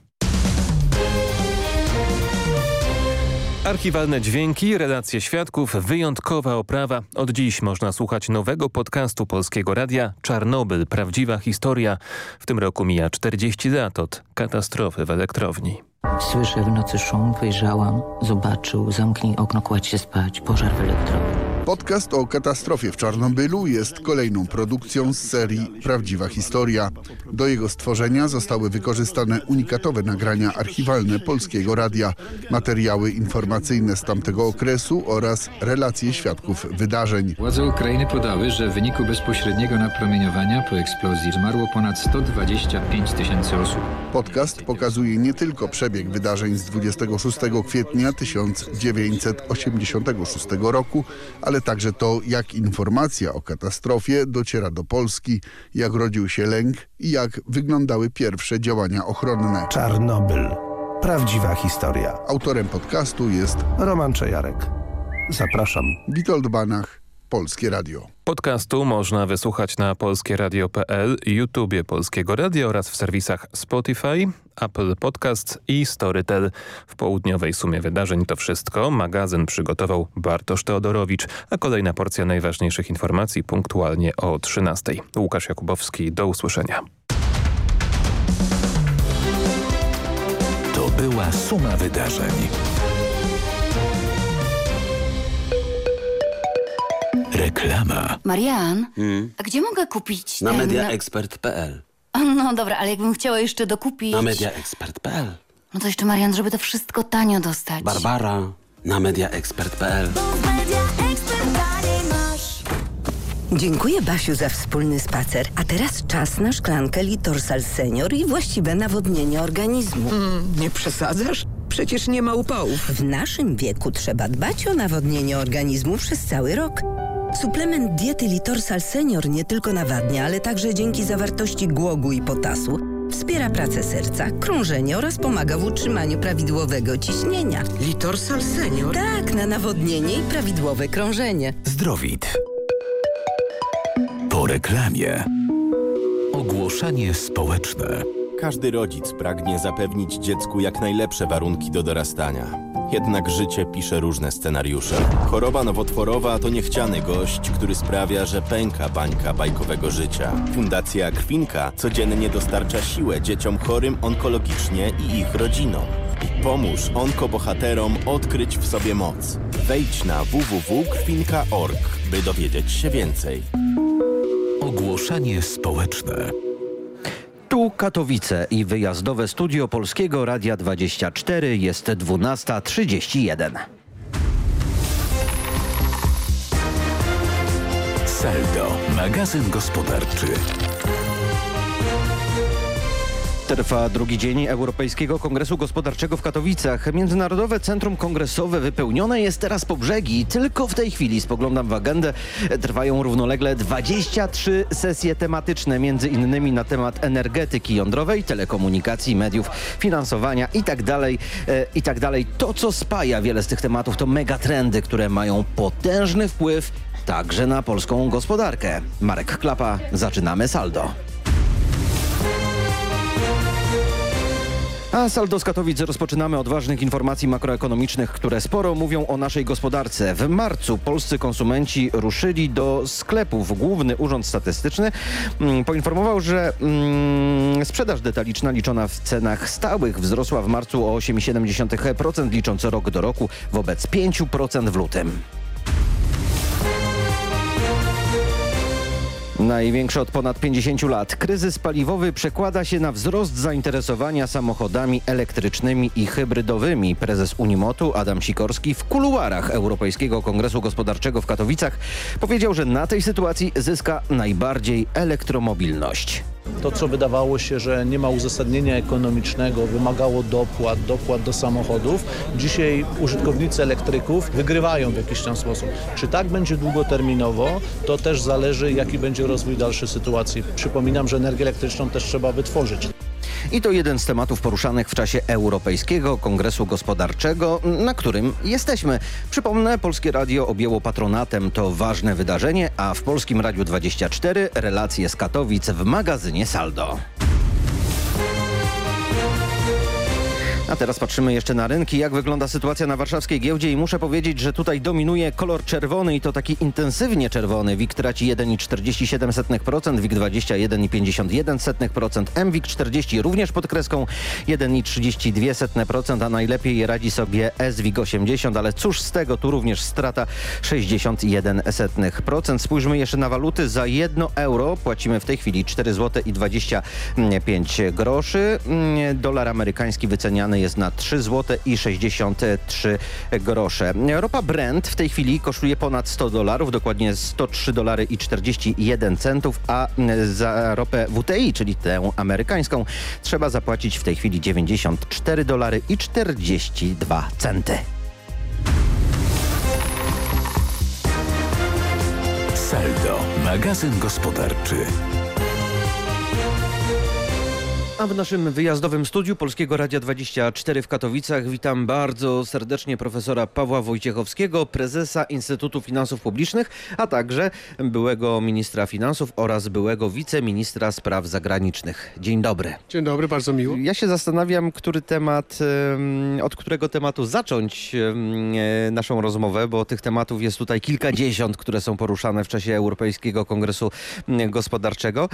Archiwalne dźwięki, relacje świadków, wyjątkowa oprawa. Od dziś można słuchać nowego podcastu Polskiego Radia Czarnobyl. Prawdziwa historia. W tym roku mija 40 lat od katastrofy w elektrowni. Słyszę w nocy szum, wyjrzałam, zobaczył, zamknij okno, kładź się spać, pożar w elektrowni. Podcast o katastrofie w Czarnobylu jest kolejną produkcją z serii Prawdziwa Historia. Do jego stworzenia zostały wykorzystane unikatowe nagrania archiwalne Polskiego Radia, materiały informacyjne z tamtego okresu oraz relacje świadków wydarzeń. Władze Ukrainy podały, że w wyniku bezpośredniego napromieniowania po eksplozji zmarło ponad 125 tysięcy osób. Podcast pokazuje nie tylko przebieg wydarzeń z 26 kwietnia 1986 roku, ale także to, jak informacja o katastrofie dociera do Polski, jak rodził się lęk i jak wyglądały pierwsze działania ochronne. Czarnobyl. Prawdziwa historia. Autorem podcastu jest Roman Czajarek. Zapraszam. Witold Banach, Polskie Radio. Podcastu można wysłuchać na polskieradio.pl, YouTubie Polskiego Radia oraz w serwisach Spotify, Apple Podcasts i Storytel. W południowej sumie wydarzeń to wszystko. Magazyn przygotował Bartosz Teodorowicz, a kolejna porcja najważniejszych informacji punktualnie o 13. Łukasz Jakubowski, do usłyszenia. To była suma wydarzeń. Reklama. Marian, a gdzie mogę kupić Na ten... mediaexpert.pl No dobra, ale jakbym chciała jeszcze dokupić... Na mediaexpert.pl No to jeszcze Marian, żeby to wszystko tanio dostać. Barbara na mediaexpert.pl Dziękuję Basiu za wspólny spacer. A teraz czas na szklankę Litorsal Senior i właściwe nawodnienie organizmu. nie przesadzasz? Przecież nie ma upałów. W naszym wieku trzeba dbać o nawodnienie organizmu przez cały rok. Suplement diety Litorsal Senior nie tylko nawadnia, ale także dzięki zawartości głogu i potasu wspiera pracę serca, krążenie oraz pomaga w utrzymaniu prawidłowego ciśnienia. Litorsal Senior? Tak, na nawodnienie i prawidłowe krążenie. Zdrowit. Po reklamie. Ogłoszenie społeczne. Każdy rodzic pragnie zapewnić dziecku jak najlepsze warunki do dorastania. Jednak życie pisze różne scenariusze. Choroba nowotworowa to niechciany gość, który sprawia, że pęka bańka bajkowego życia. Fundacja Krwinka codziennie dostarcza siłę dzieciom chorym onkologicznie i ich rodzinom. Pomóż onkobohaterom odkryć w sobie moc. Wejdź na www.krwinka.org, by dowiedzieć się więcej. Ogłoszenie społeczne. Tu Katowice i wyjazdowe studio Polskiego Radia 24 jest 12.31. Saldo, magazyn gospodarczy. Trwa drugi dzień Europejskiego Kongresu Gospodarczego w Katowicach. Międzynarodowe Centrum Kongresowe wypełnione jest teraz po brzegi. Tylko w tej chwili, spoglądam w agendę, trwają równolegle 23 sesje tematyczne, między innymi na temat energetyki jądrowej, telekomunikacji, mediów, finansowania itd. itd. To, co spaja wiele z tych tematów, to megatrendy, które mają potężny wpływ także na polską gospodarkę. Marek Klapa, zaczynamy saldo. A saldo z Katowic rozpoczynamy od ważnych informacji makroekonomicznych, które sporo mówią o naszej gospodarce. W marcu polscy konsumenci ruszyli do sklepów. Główny Urząd Statystyczny mm, poinformował, że mm, sprzedaż detaliczna liczona w cenach stałych wzrosła w marcu o 8,7%, licząc rok do roku wobec 5% w lutym. Największy od ponad 50 lat. Kryzys paliwowy przekłada się na wzrost zainteresowania samochodami elektrycznymi i hybrydowymi. Prezes Unimotu Adam Sikorski w kuluarach Europejskiego Kongresu Gospodarczego w Katowicach powiedział, że na tej sytuacji zyska najbardziej elektromobilność. To, co wydawało się, że nie ma uzasadnienia ekonomicznego, wymagało dopłat, dopłat do samochodów, dzisiaj użytkownicy elektryków wygrywają w jakiś tam sposób. Czy tak będzie długoterminowo, to też zależy, jaki będzie rozwój dalszej sytuacji. Przypominam, że energię elektryczną też trzeba wytworzyć. I to jeden z tematów poruszanych w czasie Europejskiego Kongresu Gospodarczego, na którym jesteśmy. Przypomnę, Polskie Radio objęło patronatem to ważne wydarzenie, a w Polskim Radiu 24 relacje z Katowic w magazynie Saldo. A teraz patrzymy jeszcze na rynki, jak wygląda sytuacja na warszawskiej giełdzie i muszę powiedzieć, że tutaj dominuje kolor czerwony i to taki intensywnie czerwony. WIG traci 1,47%, WIG 20 1,51%, MWIG 40 również pod kreską 1,32%, a najlepiej radzi sobie SWIG 80, ale cóż z tego, tu również strata 61%. Spójrzmy jeszcze na waluty. Za 1 euro płacimy w tej chwili 4 zł i 25 groszy. Dolar amerykański wyceniany jest na 3 zł i 63 grosze. Ropa Brent w tej chwili kosztuje ponad 100 dolarów, dokładnie 103 dolary i 41 centów, a za ropę WTI, czyli tę amerykańską, trzeba zapłacić w tej chwili 94 dolary i 42 centy. Saldo, magazyn gospodarczy. A w naszym wyjazdowym studiu Polskiego Radia 24 w Katowicach witam bardzo serdecznie profesora Pawła Wojciechowskiego, prezesa Instytutu Finansów Publicznych, a także byłego ministra finansów oraz byłego wiceministra spraw zagranicznych. Dzień dobry. Dzień dobry, bardzo miło. Ja się zastanawiam, który temat, od którego tematu zacząć naszą rozmowę, bo tych tematów jest tutaj kilkadziesiąt, które są poruszane w czasie Europejskiego Kongresu Gospodarczego,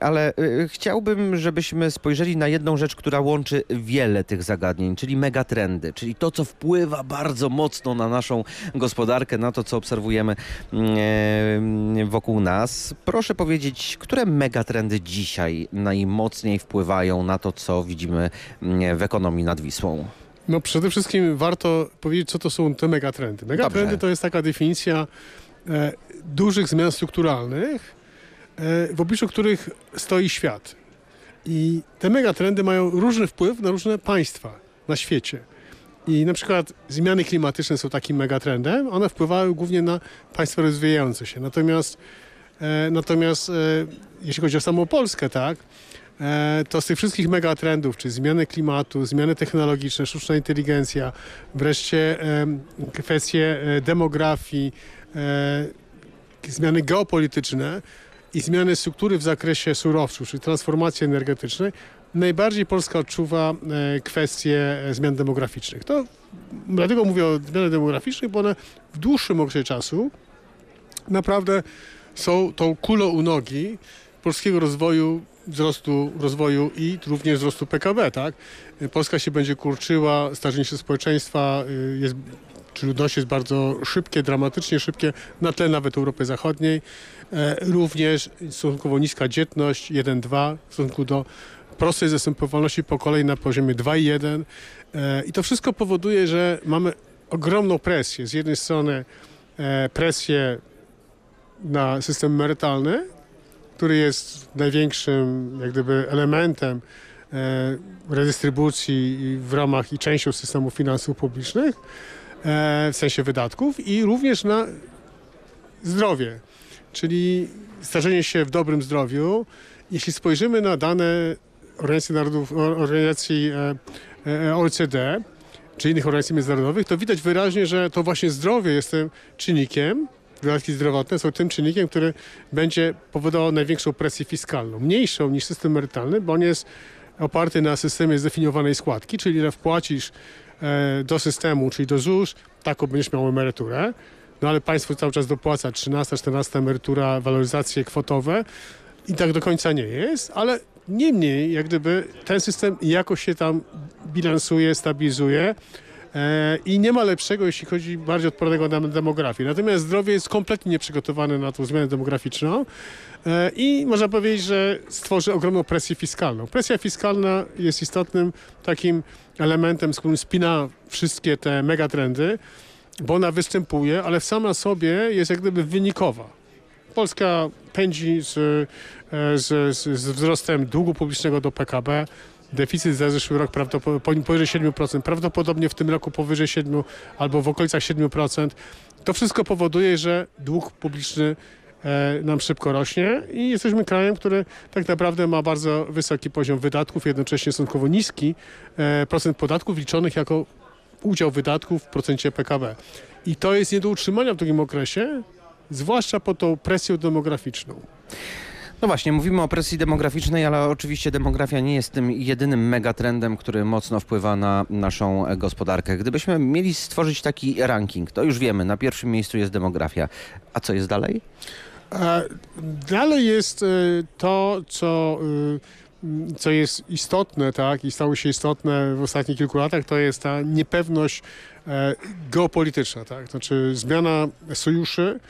ale e, chciałbym, żebyśmy spojrzeli na jedną rzecz, która łączy wiele tych zagadnień, czyli megatrendy, czyli to, co wpływa bardzo mocno na naszą gospodarkę, na to, co obserwujemy mm, wokół nas. Proszę powiedzieć, które megatrendy dzisiaj najmocniej wpływają na to, co widzimy mm, w ekonomii nad Wisłą? No przede wszystkim warto powiedzieć, co to są te megatrendy. Megatrendy Dobrze. to jest taka definicja e, dużych zmian strukturalnych, e, w obliczu których stoi świat. I te megatrendy mają różny wpływ na różne państwa na świecie. I na przykład zmiany klimatyczne są takim megatrendem. One wpływały głównie na państwa rozwijające się. Natomiast, e, natomiast e, jeśli chodzi o samą Polskę, tak, e, to z tych wszystkich megatrendów, czy zmiany klimatu, zmiany technologiczne, sztuczna inteligencja, wreszcie kwestie e, demografii, e, zmiany geopolityczne, i zmiany struktury w zakresie surowców, czyli transformacji energetycznej, najbardziej Polska odczuwa e, kwestie e, zmian demograficznych. To, dlatego mówię o zmianach demograficznych, bo one w dłuższym okresie czasu naprawdę są tą kulą u nogi polskiego rozwoju, wzrostu rozwoju i również wzrostu PKB. Tak? Polska się będzie kurczyła, starzenie się społeczeństwa y, jest czy ludności jest bardzo szybkie, dramatycznie szybkie na tle nawet Europy Zachodniej. E, również stosunkowo niska dzietność 1,2 w stosunku do prostej zastępowalności po kolei na poziomie 2,1 e, i to wszystko powoduje, że mamy ogromną presję. Z jednej strony e, presję na system emerytalny, który jest największym jak gdyby elementem redystrybucji w ramach i częścią systemu finansów publicznych, w sensie wydatków i również na zdrowie czyli starzenie się w dobrym zdrowiu. Jeśli spojrzymy na dane Organizacji, Narodów, Organizacji e, e, OECD czy innych organizacji międzynarodowych, to widać wyraźnie, że to właśnie zdrowie jest tym czynnikiem, wydatki zdrowotne są tym czynnikiem, który będzie powodował największą presję fiskalną. Mniejszą niż system emerytalny, bo on jest oparty na systemie zdefiniowanej składki, czyli ile wpłacisz e, do systemu, czyli do ZUS, taką będziesz miał emeryturę. No ale państwo cały czas dopłaca 13, 14 emerytura, waloryzacje kwotowe i tak do końca nie jest, ale niemniej jak gdyby ten system jakoś się tam bilansuje, stabilizuje e, i nie ma lepszego, jeśli chodzi bardziej odpornego na demografię. Natomiast zdrowie jest kompletnie nieprzygotowane na tą zmianę demograficzną e, i można powiedzieć, że stworzy ogromną presję fiskalną. Presja fiskalna jest istotnym takim elementem, z którym spina wszystkie te megatrendy bo ona występuje, ale sama sobie jest jak gdyby wynikowa. Polska pędzi z, e, z, z wzrostem długu publicznego do PKB. Deficyt za zeszły rok powyżej 7%, prawdopodobnie w tym roku powyżej 7 albo w okolicach 7%. To wszystko powoduje, że dług publiczny e, nam szybko rośnie i jesteśmy krajem, który tak naprawdę ma bardzo wysoki poziom wydatków, jednocześnie stosunkowo niski e, procent podatków liczonych jako udział wydatków w procencie PKB. I to jest nie do utrzymania w takim okresie, zwłaszcza pod tą presją demograficzną. No właśnie, mówimy o presji demograficznej, ale oczywiście demografia nie jest tym jedynym megatrendem, który mocno wpływa na naszą gospodarkę. Gdybyśmy mieli stworzyć taki ranking, to już wiemy, na pierwszym miejscu jest demografia. A co jest dalej? E, dalej jest e, to, co, e, co jest istotne, tak, i stało się istotne w ostatnich kilku latach, to jest ta niepewność geopolityczna, tak, znaczy zmiana sojuszy,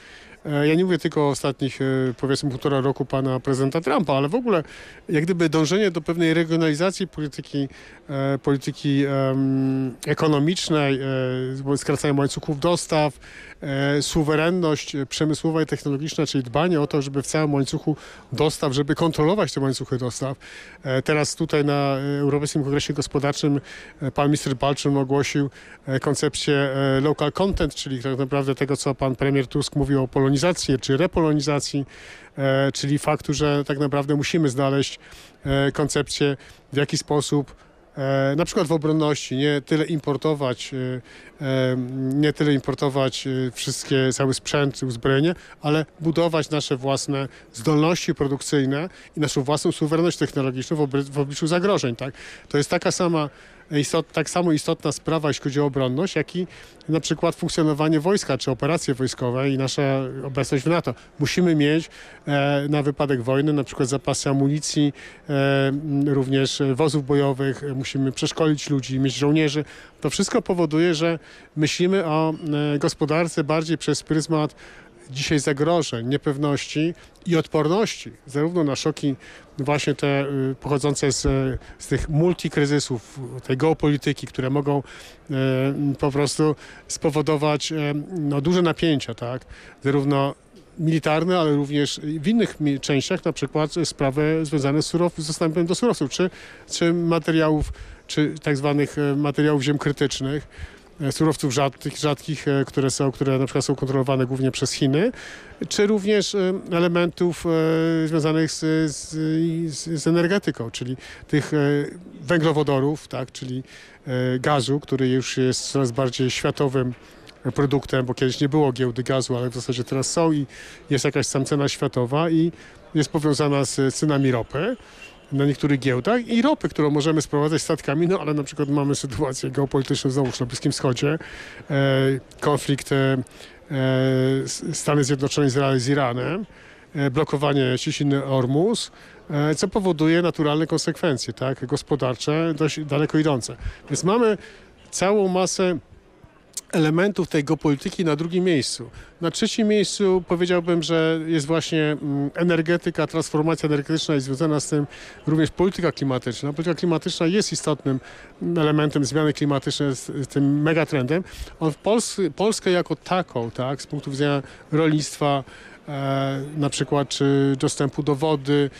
ja nie mówię tylko o ostatnich, powiedzmy, półtora roku pana prezydenta Trumpa, ale w ogóle jak gdyby dążenie do pewnej regionalizacji polityki, polityki ekonomicznej, skracania łańcuchów dostaw, E, suwerenność przemysłowa i technologiczna, czyli dbanie o to, żeby w całym łańcuchu dostaw, żeby kontrolować te łańcuchy dostaw. E, teraz tutaj na Europejskim Kongresie Gospodarczym e, pan minister Balczyn ogłosił koncepcję local content, czyli tak naprawdę tego, co pan premier Tusk mówił o polonizacji czy repolonizacji, czyli faktu, że tak naprawdę musimy znaleźć koncepcję, w jaki sposób E, na przykład w obronności, nie tyle importować, e, e, nie tyle importować wszystkie, cały sprzęt, uzbrojenie, ale budować nasze własne zdolności produkcyjne i naszą własną suwerenność technologiczną w obliczu zagrożeń. Tak? To jest taka sama istot, tak samo istotna sprawa, jeśli chodzi o obronność, jak i na przykład funkcjonowanie wojska, czy operacje wojskowe i nasza obecność w NATO. Musimy mieć e, na wypadek wojny na przykład zapasy amunicji, e, również wozów bojowych, musimy przeszkolić ludzi, mieć żołnierzy. To wszystko powoduje, że myślimy o e, gospodarce bardziej przez pryzmat dzisiaj zagrożeń, niepewności i odporności, zarówno na szoki właśnie te y, pochodzące z, z tych multikryzysów, tej geopolityki, które mogą e, po prostu spowodować e, no, duże napięcia, tak? zarówno militarne, ale również w innych częściach, na przykład sprawy związane z, surow, z dostępem do surowców, czy, czy materiałów, czy tak zwanych e, materiałów ziem krytycznych, E, surowców rzadkich, rzadkich e, które, są, które na przykład są kontrolowane głównie przez Chiny, czy również elementów związanych z, z, z energetyką, czyli tych węglowodorów, tak, czyli gazu, który już jest coraz bardziej światowym produktem, bo kiedyś nie było giełdy gazu, ale w zasadzie teraz są i jest jakaś tam cena światowa i jest powiązana z cenami ropy na niektórych giełdach i ropy, którą możemy sprowadzać statkami, no ale na przykład mamy sytuację geopolityczną znowu na Bliskim Wschodzie, e, konflikt e, Stany Zjednoczone Izrael z Iranem, e, blokowanie ciśniny Ormus, co powoduje naturalne konsekwencje tak, gospodarcze, dość daleko idące. Więc mamy całą masę elementów tej geopolityki na drugim miejscu. Na trzecim miejscu powiedziałbym, że jest właśnie mm, energetyka, transformacja energetyczna i związana z tym również polityka klimatyczna. Polityka klimatyczna jest istotnym elementem zmiany klimatycznej, z tym megatrendem. On w Polsce, Polskę jako taką, tak, z punktu widzenia rolnictwa, e, na przykład czy dostępu do wody,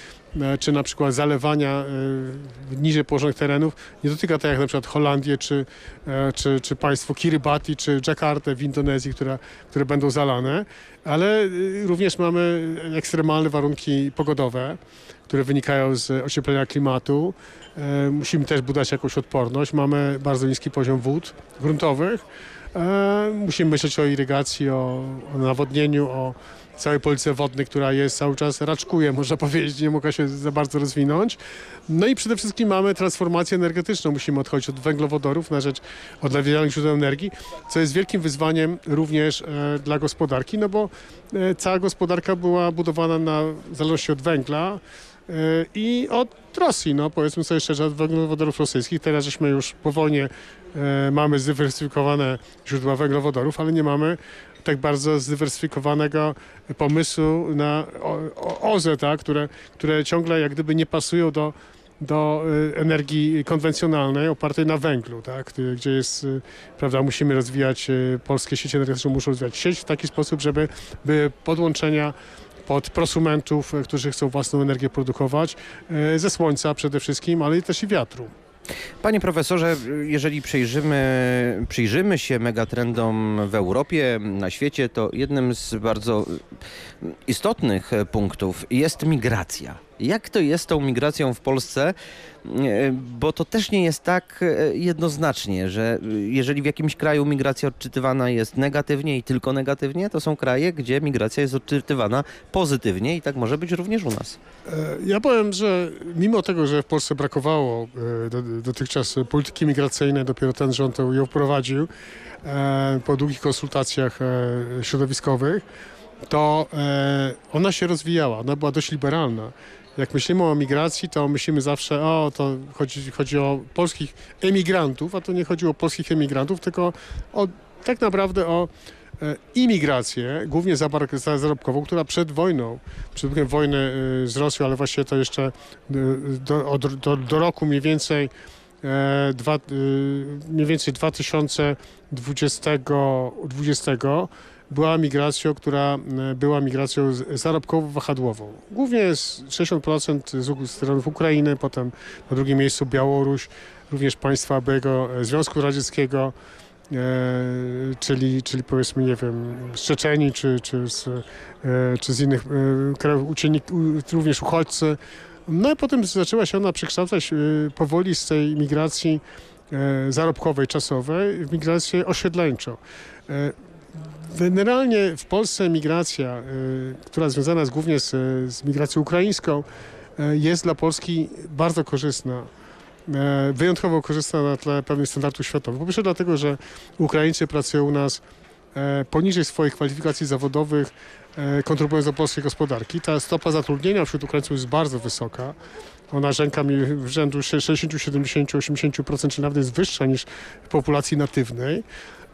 czy na przykład zalewania e, niżej położonych terenów nie dotyka tak jak na przykład Holandię, czy, e, czy, czy państwo Kiribati, czy Jakartę w Indonezji, które, które będą zalane, ale również mamy ekstremalne warunki pogodowe, które wynikają z ocieplenia klimatu. Musimy też budować jakąś odporność. Mamy bardzo niski poziom wód gruntowych. Musimy myśleć o irygacji, o, o nawodnieniu, o całej polityce wodnej, która jest cały czas raczkuje, można powiedzieć, nie mogła się za bardzo rozwinąć. No i przede wszystkim mamy transformację energetyczną. Musimy odchodzić od węglowodorów na rzecz odnawialnych źródeł energii, co jest wielkim wyzwaniem również e, dla gospodarki, no bo e, cała gospodarka była budowana na zależności od węgla, e, i od Rosji, no powiedzmy sobie szczerze, od węglowodorów rosyjskich. Teraz żeśmy już po wojnie e, mamy zdywersyfikowane źródła węglowodorów, ale nie mamy tak bardzo zdywersyfikowanego pomysłu na OZE, tak, które, które ciągle jak gdyby nie pasują do, do y, energii konwencjonalnej opartej na węglu, tak, gdzie jest, y, prawda, musimy rozwijać, y, polskie sieci energetyczne muszą rozwijać sieć w taki sposób, żeby były podłączenia pod prosumentów, którzy chcą własną energię produkować, ze słońca przede wszystkim, ale też i wiatru. Panie profesorze, jeżeli przyjrzymy, przyjrzymy się megatrendom w Europie, na świecie, to jednym z bardzo istotnych punktów jest migracja. Jak to jest z tą migracją w Polsce? E, bo to też nie jest tak e, jednoznacznie, że jeżeli w jakimś kraju migracja odczytywana jest negatywnie i tylko negatywnie, to są kraje, gdzie migracja jest odczytywana pozytywnie i tak może być również u nas. E, ja powiem, że mimo tego, że w Polsce brakowało dotychczas polityki migracyjnej, dopiero ten rząd ją wprowadził po długich konsultacjach środowiskowych, to ona się rozwijała, ona była dość liberalna jak myślimy o migracji, to myślimy zawsze, o, to chodzi, chodzi o polskich emigrantów, a to nie chodzi o polskich emigrantów, tylko o, tak naprawdę o e, imigrację, głównie zarobkową, która przed wojną, przed wojny e, z Rosją, ale właśnie to jeszcze e, do, do, do roku mniej więcej dwa, mniej więcej 2020 20, była migracją, która e, była migracją zarobkowo-wahadłową. Głównie 60% z terenów Ukrainy, potem na drugim miejscu Białoruś, również państwa byłego e, Związku Radzieckiego, e, czyli, czyli powiedzmy, nie wiem, z Czeczeni czy, czy, z, e, czy z innych e, krajów, uczennik, również uchodźcy. No i potem zaczęła się ona przekształcać e, powoli z tej migracji zarobkowej, czasowej w migrację osiedleńczą. Generalnie w Polsce migracja, y, która związana jest głównie z, z migracją ukraińską, y, jest dla Polski bardzo korzystna y, wyjątkowo korzystna na tle pewnych standardów światowych. Po pierwsze dlatego, że Ukraińcy pracują u nas poniżej swoich kwalifikacji zawodowych, kontrybując do polskiej gospodarki. Ta stopa zatrudnienia wśród Ukraińców jest bardzo wysoka. Ona rzęka mi w rzędu 60, 70, 80%, czy nawet jest wyższa niż w populacji natywnej.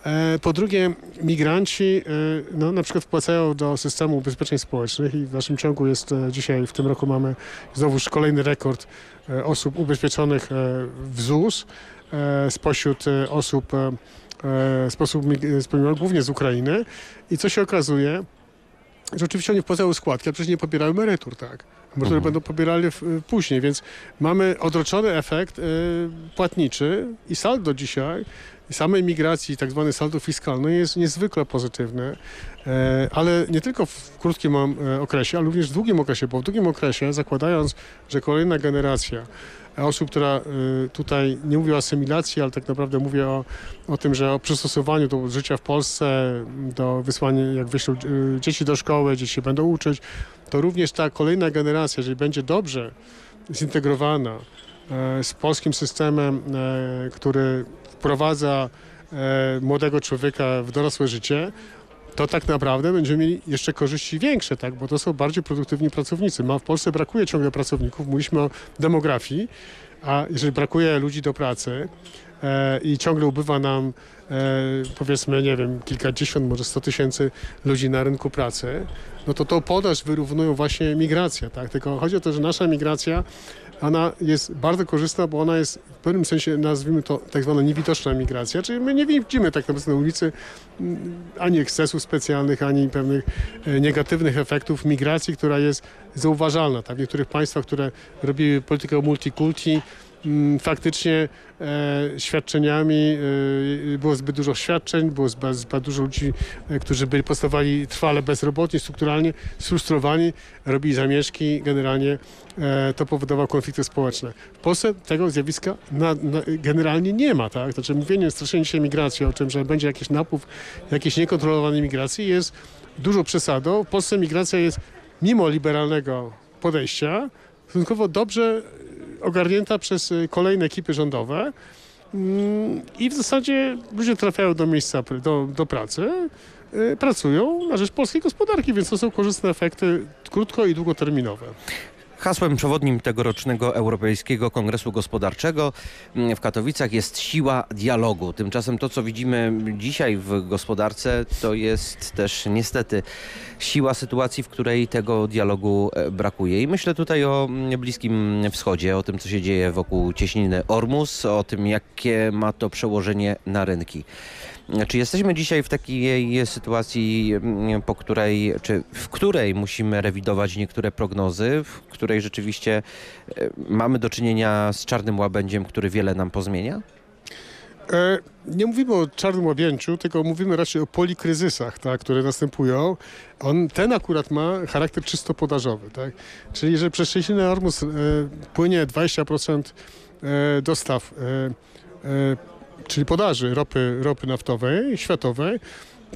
E, po drugie, migranci e, no, na przykład wpłacają do systemu ubezpieczeń społecznych i w naszym ciągu jest e, dzisiaj, w tym roku mamy znowuż kolejny rekord osób ubezpieczonych w ZUS spośród osób sposób, głównie z Ukrainy. I co się okazuje, że oczywiście oni wpłacają składki, a przecież nie pobierają emerytur, tak? Emerytury mhm. będą pobierali później, więc mamy odroczony efekt płatniczy i saldo dzisiaj samej migracji, tak saldo fiskalny jest niezwykle pozytywny, e, ale nie tylko w krótkim e, okresie, ale również w długim okresie, bo w długim okresie zakładając, że kolejna generacja osób, która e, tutaj nie mówię o asymilacji, ale tak naprawdę mówię o, o tym, że o przystosowaniu do życia w Polsce, do wysłania, jak wyślą dzieci do szkoły, dzieci będą uczyć, to również ta kolejna generacja, jeżeli będzie dobrze zintegrowana z polskim systemem, który wprowadza e, młodego człowieka w dorosłe życie, to tak naprawdę będziemy mieli jeszcze korzyści większe, tak? bo to są bardziej produktywni pracownicy. Ma, w Polsce brakuje ciągle pracowników, mówiliśmy o demografii, a jeżeli brakuje ludzi do pracy e, i ciągle ubywa nam e, powiedzmy, nie wiem, kilkadziesiąt, może sto tysięcy ludzi na rynku pracy, no to to podaż wyrównują właśnie migracja, tak? Tylko chodzi o to, że nasza migracja ona jest bardzo korzystna, bo ona jest w pewnym sensie, nazwijmy to tak zwana niewidoczna migracja, czyli my nie widzimy tak naprawdę na ulicy mm, ani ekscesów specjalnych, ani pewnych e, negatywnych efektów migracji, która jest zauważalna. Tak? W niektórych państwach, które robiły politykę multikulti, faktycznie e, świadczeniami e, było zbyt dużo świadczeń, było zbyt, zbyt dużo ludzi, e, którzy byli postawali trwale bezrobotni, strukturalnie sfrustrowani, robili zamieszki, generalnie to powodowało konflikty społeczne. W Polsce tego zjawiska na, na, generalnie nie ma, tak? Znaczy mówienie, straszenie się migracji, o czym, że będzie jakiś napływ jakiejś niekontrolowanej migracji jest dużo przesadą. W Polsce migracja jest mimo liberalnego podejścia stosunkowo dobrze ogarnięta przez y, kolejne ekipy rządowe mm, i w zasadzie ludzie trafiają do miejsca, do, do pracy, y, pracują na rzecz polskiej gospodarki, więc to są korzystne efekty krótko i długoterminowe. Hasłem przewodnim tegorocznego Europejskiego Kongresu Gospodarczego mm, w Katowicach jest siła dialogu. Tymczasem to, co widzimy dzisiaj w gospodarce, to jest też niestety siła sytuacji, w której tego dialogu e, brakuje. I myślę tutaj o mm, Bliskim Wschodzie, o tym, co się dzieje wokół cieśniny Ormus, o tym, jakie ma to przełożenie na rynki. Czy jesteśmy dzisiaj w takiej sytuacji, mm, po której, czy w której musimy rewidować niektóre prognozy, w której rzeczywiście e, mamy do czynienia z czarnym łabędziem, który wiele nam pozmienia? E, nie mówimy o czarnym objęciu, tylko mówimy raczej o polikryzysach, tak, które następują. On, ten akurat ma charakter czysto podażowy. Tak? Czyli jeżeli przez Szczecinę Ormus e, płynie 20% e, dostaw, e, czyli podaży ropy, ropy naftowej, światowej,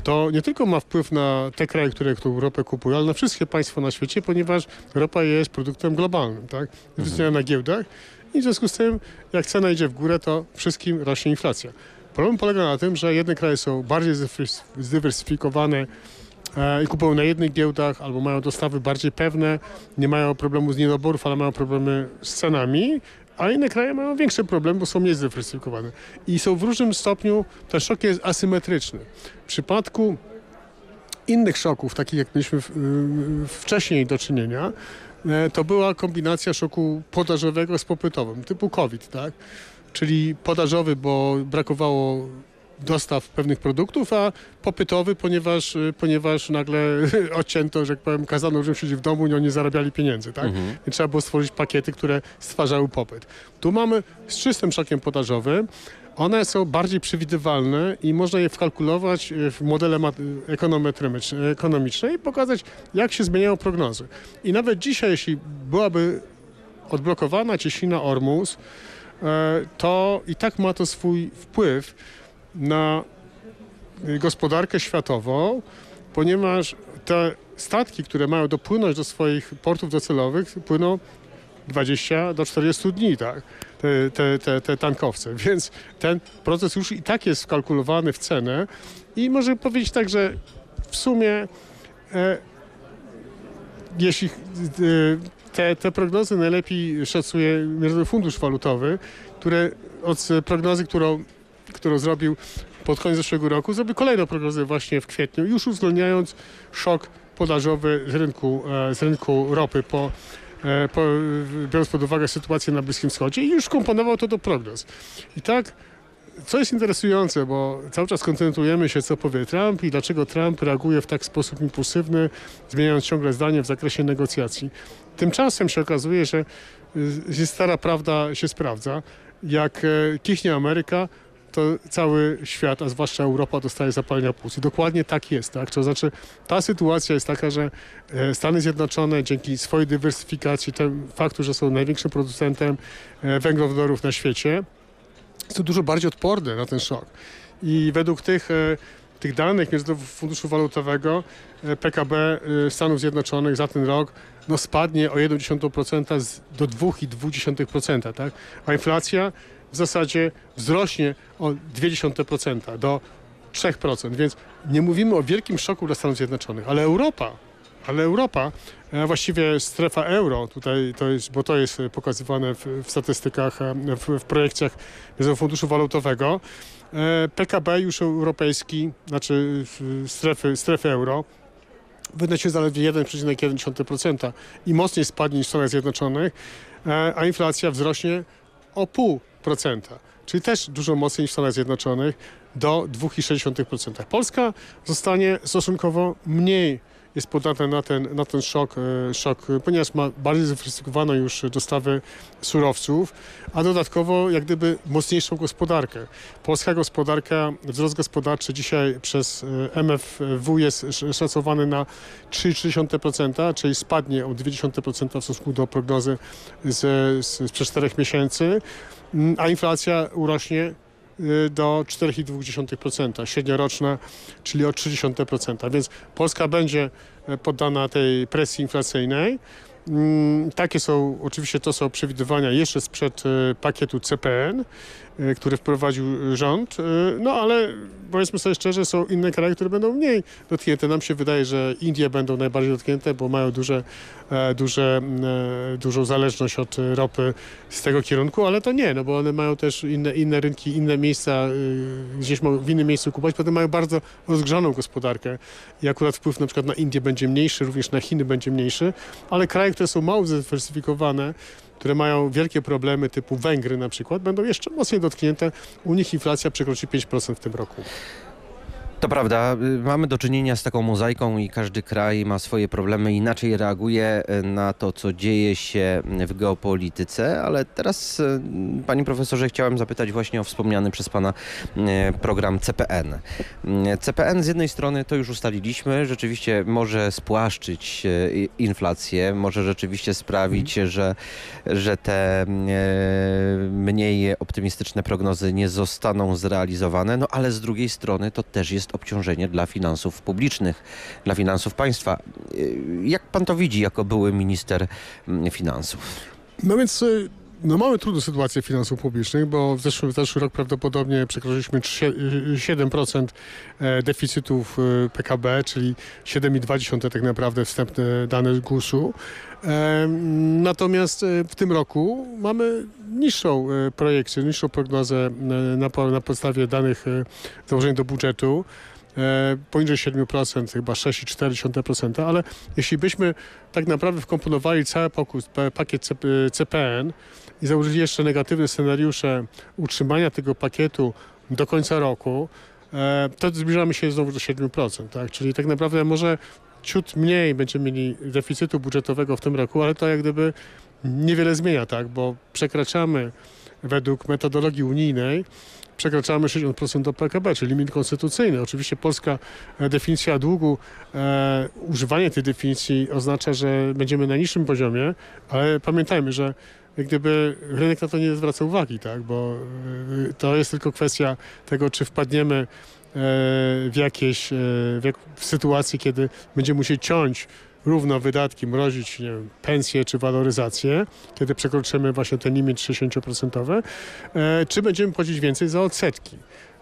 to nie tylko ma wpływ na te kraje, które tą ropę kupują, ale na wszystkie państwa na świecie, ponieważ ropa jest produktem globalnym, tak? Istnieje na giełdach i w związku z tym, jak cena idzie w górę, to wszystkim rośnie inflacja. Problem polega na tym, że jedne kraje są bardziej zdywersyfikowane e, i kupują na jednych giełdach, albo mają dostawy bardziej pewne, nie mają problemu z niedoborów, ale mają problemy z cenami, a inne kraje mają większe problemy, bo są mniej zdywersyfikowane. I są w różnym stopniu, ten szok jest asymetryczny. W przypadku innych szoków, takich jak mieliśmy y, wcześniej do czynienia, e, to była kombinacja szoku podażowego z popytowym, typu COVID, tak? Czyli podażowy, bo brakowało dostaw pewnych produktów, a popytowy, ponieważ, y, ponieważ nagle odcięto, że jak powiem, kazano ludziom siedzieć w domu i oni zarabiali pieniędzy, tak? Mhm. I trzeba było stworzyć pakiety, które stwarzały popyt. Tu mamy z czystym szokiem podażowym, one są bardziej przewidywalne i można je wkalkulować y, w modele ekonomiczne i pokazać, jak się zmieniają prognozy. I nawet dzisiaj, jeśli byłaby odblokowana cieśnina Ormus, e, to i tak ma to swój wpływ na gospodarkę światową, ponieważ te statki, które mają dopłynąć do swoich portów docelowych, płyną 20 do 40 dni, tak? Te, te, te, te tankowce. Więc ten proces już i tak jest wkalkulowany w cenę i może powiedzieć tak, że w sumie e, jeśli e, te, te prognozy najlepiej szacuje Międzynarodowy Fundusz Walutowy, które od prognozy, którą, którą zrobił pod koniec zeszłego roku, zrobił kolejną prognozę właśnie w kwietniu, już uwzględniając szok podażowy z rynku, e, z rynku ropy po e, po, biorąc pod uwagę sytuację na Bliskim Wschodzie i już komponował to do prognoz. I tak, co jest interesujące, bo cały czas koncentrujemy się, co powie Trump i dlaczego Trump reaguje w tak sposób impulsywny, zmieniając ciągle zdanie w zakresie negocjacji. Tymczasem się okazuje, że y, stara prawda się sprawdza. Jak e, kichnie Ameryka, to cały świat, a zwłaszcza Europa dostaje zapalenia płuc. I dokładnie tak jest. Tak? To znaczy ta sytuacja jest taka, że e, Stany Zjednoczone dzięki swojej dywersyfikacji, temu faktu, że są największym producentem e, węglowodorów na świecie, są dużo bardziej odporne na ten szok. I według tych, e, tych danych Międzynarodowego Funduszu Walutowego e, PKB e, Stanów Zjednoczonych za ten rok no, spadnie o 1,1% z- do 2,2%, tak? a inflacja w zasadzie wzrośnie o 0,2% do 3%. Więc nie mówimy o wielkim szoku dla Stanów Zjednoczonych, ale Europa, ale Europa, e, właściwie strefa euro, tutaj to jest, bo to jest pokazywane w, w statystykach, w, w projekcjach Międzynarodowego Funduszu Walutowego, PKB już europejski, znaczy strefy, strefy euro, wynosił zaledwie 1,1% i mocniej spadnie niż w Stanach Zjednoczonych, e, a inflacja wzrośnie o 0,5%, czyli też dużo mocniej niż w Stanach Zjednoczonych, do 2,6%. Polska zostanie stosunkowo mniej jest podatna na ten, na ten szok, e, szok, ponieważ ma bardziej zdywersyfikowaną już dostawy surowców, a dodatkowo jak gdyby mocniejszą gospodarkę. Polska gospodarka, wzrost gospodarczy dzisiaj przez e, MFW jest sz- szacowany na 3,3%, czyli spadnie o 0,2% w stosunku do prognozy z, z, sprzed 4 miesięcy, Mm, a inflacja urośnie do 4,2%, średnioroczna, czyli o 0,3%. Więc Polska będzie e, poddana tej presji inflacyjnej. Mm, Takie są, oczywiście to są przewidywania jeszcze sprzed e, pakietu CPN, który wprowadził rząd, e, no ale powiedzmy sobie szczerze, są inne kraje, które będą mniej dotknięte. Nam się wydaje, że Indie będą najbardziej dotknięte, bo mają duże, e, duże, e, dużą zależność od e, ropy z tego kierunku, ale to nie, no bo one mają też inne, inne rynki, inne miejsca, gdzieś mogą w innym miejscu kupować, potem mają bardzo rozgrzaną gospodarkę i akurat wpływ na przykład na Indię będzie mniejszy, również na Chiny będzie mniejszy, ale kraje, które są mało zdywersyfikowane, które mają wielkie problemy typu Węgry na przykład, będą jeszcze mocniej dotknięte. U nich inflacja przekroczy 5% w tym roku. To prawda, y, mamy do czynienia z taką mozaiką i każdy kraj ma swoje problemy, inaczej reaguje y, na to, co dzieje się w geopolityce, ale teraz, y, panie profesorze, chciałem zapytać właśnie o wspomniany przez pana program CPN. CPN z jednej strony, to już ustaliliśmy, rzeczywiście może spłaszczyć inflację, może rzeczywiście sprawić, mhm. że, że te mniej optymistyczne prognozy nie zostaną zrealizowane, no ale z drugiej strony to też jest obciążenie dla finansów publicznych, dla finansów państwa. Y, jak pan to widzi jako były minister mm, finansów? No więc y, no mamy trudną sytuację finansów publicznych, bo w zeszły, w zeszły rok prawdopodobnie przekroczyliśmy 7% e, deficytów e, PKB, czyli 7,2 tak naprawdę wstępne dane GUS-u. E, natomiast w tym roku mamy niższą projekcję, niższą prognozę na, na podstawie danych założeń do budżetu poniżej 7%, chyba 6,4%, ale jeśli byśmy tak naprawdę wkomponowali cały pokus, pakiet CPN, i założyli jeszcze negatywne scenariusze utrzymania tego pakietu do końca roku, e, to zbliżamy się znowu do 7%. Tak? Czyli tak naprawdę może ciut mniej będziemy mieli deficytu budżetowego w tym roku, ale to jak gdyby niewiele zmienia, tak? bo przekraczamy według metodologii unijnej przekraczamy 60% do PKB, czyli limit konstytucyjny. Oczywiście polska e, definicja długu, e, używanie tej definicji oznacza, że będziemy na niższym poziomie, ale pamiętajmy, że jak gdyby rynek na to nie zwraca uwagi, tak? bo y, to jest tylko kwestia tego, czy wpadniemy e, w jakieś e, w, jak, w sytuacji, kiedy będziemy musieli ciąć równo wydatki, mrozić nie wiem, pensje czy waloryzację, kiedy przekroczymy właśnie ten limit 60%, e, czy będziemy płacić więcej za odsetki.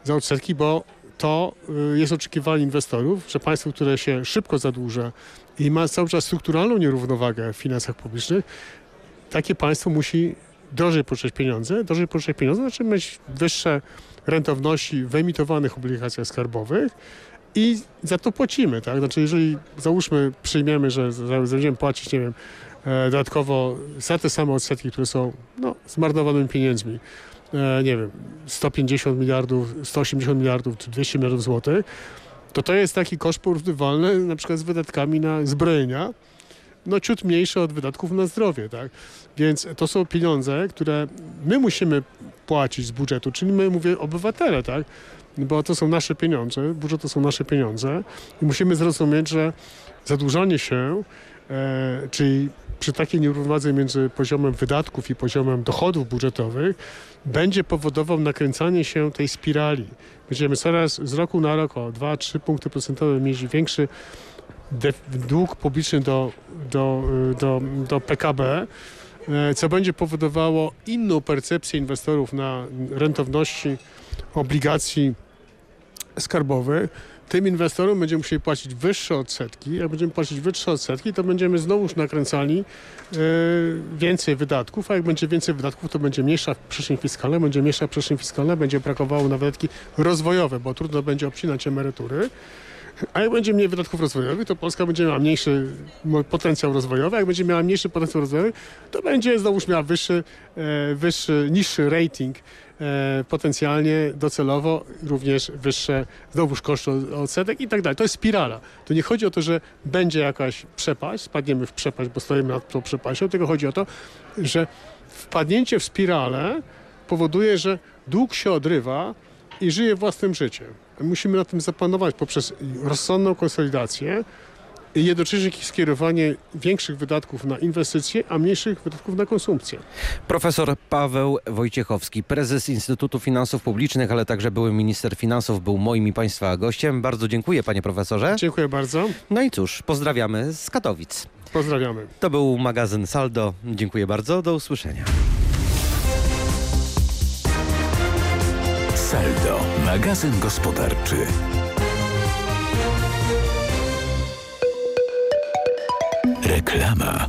Za odsetki, bo to y, jest oczekiwanie inwestorów, że państwo, które się szybko zadłuża i ma cały czas strukturalną nierównowagę w finansach publicznych, takie państwo musi drożej pożyczać pieniądze. Drożej pożyczać pieniądze znaczy mieć wyższe rentowności w emitowanych obligacjach skarbowych i za to płacimy, tak? Znaczy jeżeli załóżmy, przyjmiemy, że będziemy płacić, nie wiem, e, dodatkowo za te same odsetki, które są no, zmarnowanymi pieniędzmi, e, nie wiem, 150 miliardów, 180 miliardów czy 200 miliardów złotych, to to jest taki koszt porównywalny na przykład z wydatkami na zbrojenia, no ciut mniejsze od wydatków na zdrowie, tak? Więc to są pieniądze, które my musimy płacić z budżetu, czyli my, mówię, obywatele, tak? Bo to są nasze pieniądze, budżet to są nasze pieniądze i musimy zrozumieć, że zadłużanie się, e, czyli przy takiej nierównowadze między poziomem wydatków i poziomem dochodów budżetowych będzie powodował nakręcanie się tej spirali. Będziemy coraz z roku na rok o 2-3 punkty procentowe mieć większy dług publiczny do, do, do, do PKB, e, co będzie powodowało inną percepcję inwestorów na rentowności obligacji skarbowych, tym inwestorom będziemy musieli płacić wyższe odsetki. Jak będziemy płacić wyższe odsetki, to będziemy znowuż nakręcali yy, więcej wydatków, a jak będzie więcej wydatków, to będzie mniejsza przestrzeń fiskalna, będzie mniejsza przestrzeń fiskalna, będzie brakowało na wydatki rozwojowe, bo trudno będzie obcinać emerytury. A jak będzie mniej wydatków rozwojowych, to Polska będzie miała mniejszy potencjał rozwojowy. Jak będzie miała mniejszy potencjał rozwojowy, to będzie znowuż miała wyższy, e, wyższy niższy rating e, potencjalnie docelowo również wyższe znowuż koszty odsetek i tak dalej. To jest spirala. To nie chodzi o to, że będzie jakaś przepaść, spadniemy w przepaść, bo stoimy nad tą przepaścią, tylko chodzi o to, że wpadnięcie w spiralę powoduje, że dług się odrywa i żyje własnym życiem. Musimy na tym zapanować poprzez rozsądną konsolidację i jednocześnie skierowanie większych wydatków na inwestycje, a mniejszych wydatków na konsumpcję. Profesor Paweł Wojciechowski, prezes Instytutu Finansów Publicznych, ale także były minister finansów, był moim i Państwa gościem. Bardzo dziękuję panie profesorze. Dziękuję bardzo. No i cóż, pozdrawiamy z Katowic. Pozdrawiamy. To był magazyn Saldo. Dziękuję bardzo. Do usłyszenia. Saldo, magazyn gospodarczy. Reklama.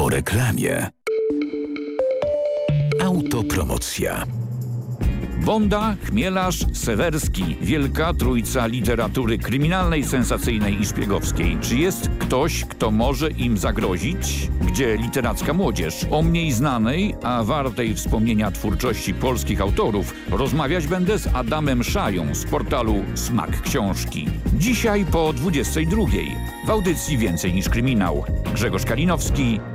Po reklamie. Autopromocja. Bonda, Chmielarz, Sewerski. Wielka trójca literatury kryminalnej, sensacyjnej i szpiegowskiej. Czy jest ktoś, kto może im zagrozić? Gdzie literacka młodzież? O mniej znanej, a wartej wspomnienia twórczości polskich autorów rozmawiać będę z Adamem Szają z portalu Smak Książki. Dzisiaj po 22. W audycji Więcej niż kryminał. Grzegorz Kalinowski,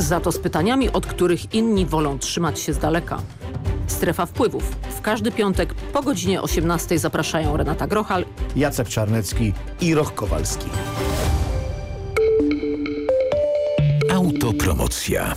Za to z pytaniami, od których inni wolą trzymać się z daleka. Strefa wpływów. W każdy piątek po godzinie 18 zapraszają Renata Grochal, Jacek Czarnecki i Roch Kowalski. Autopromocja.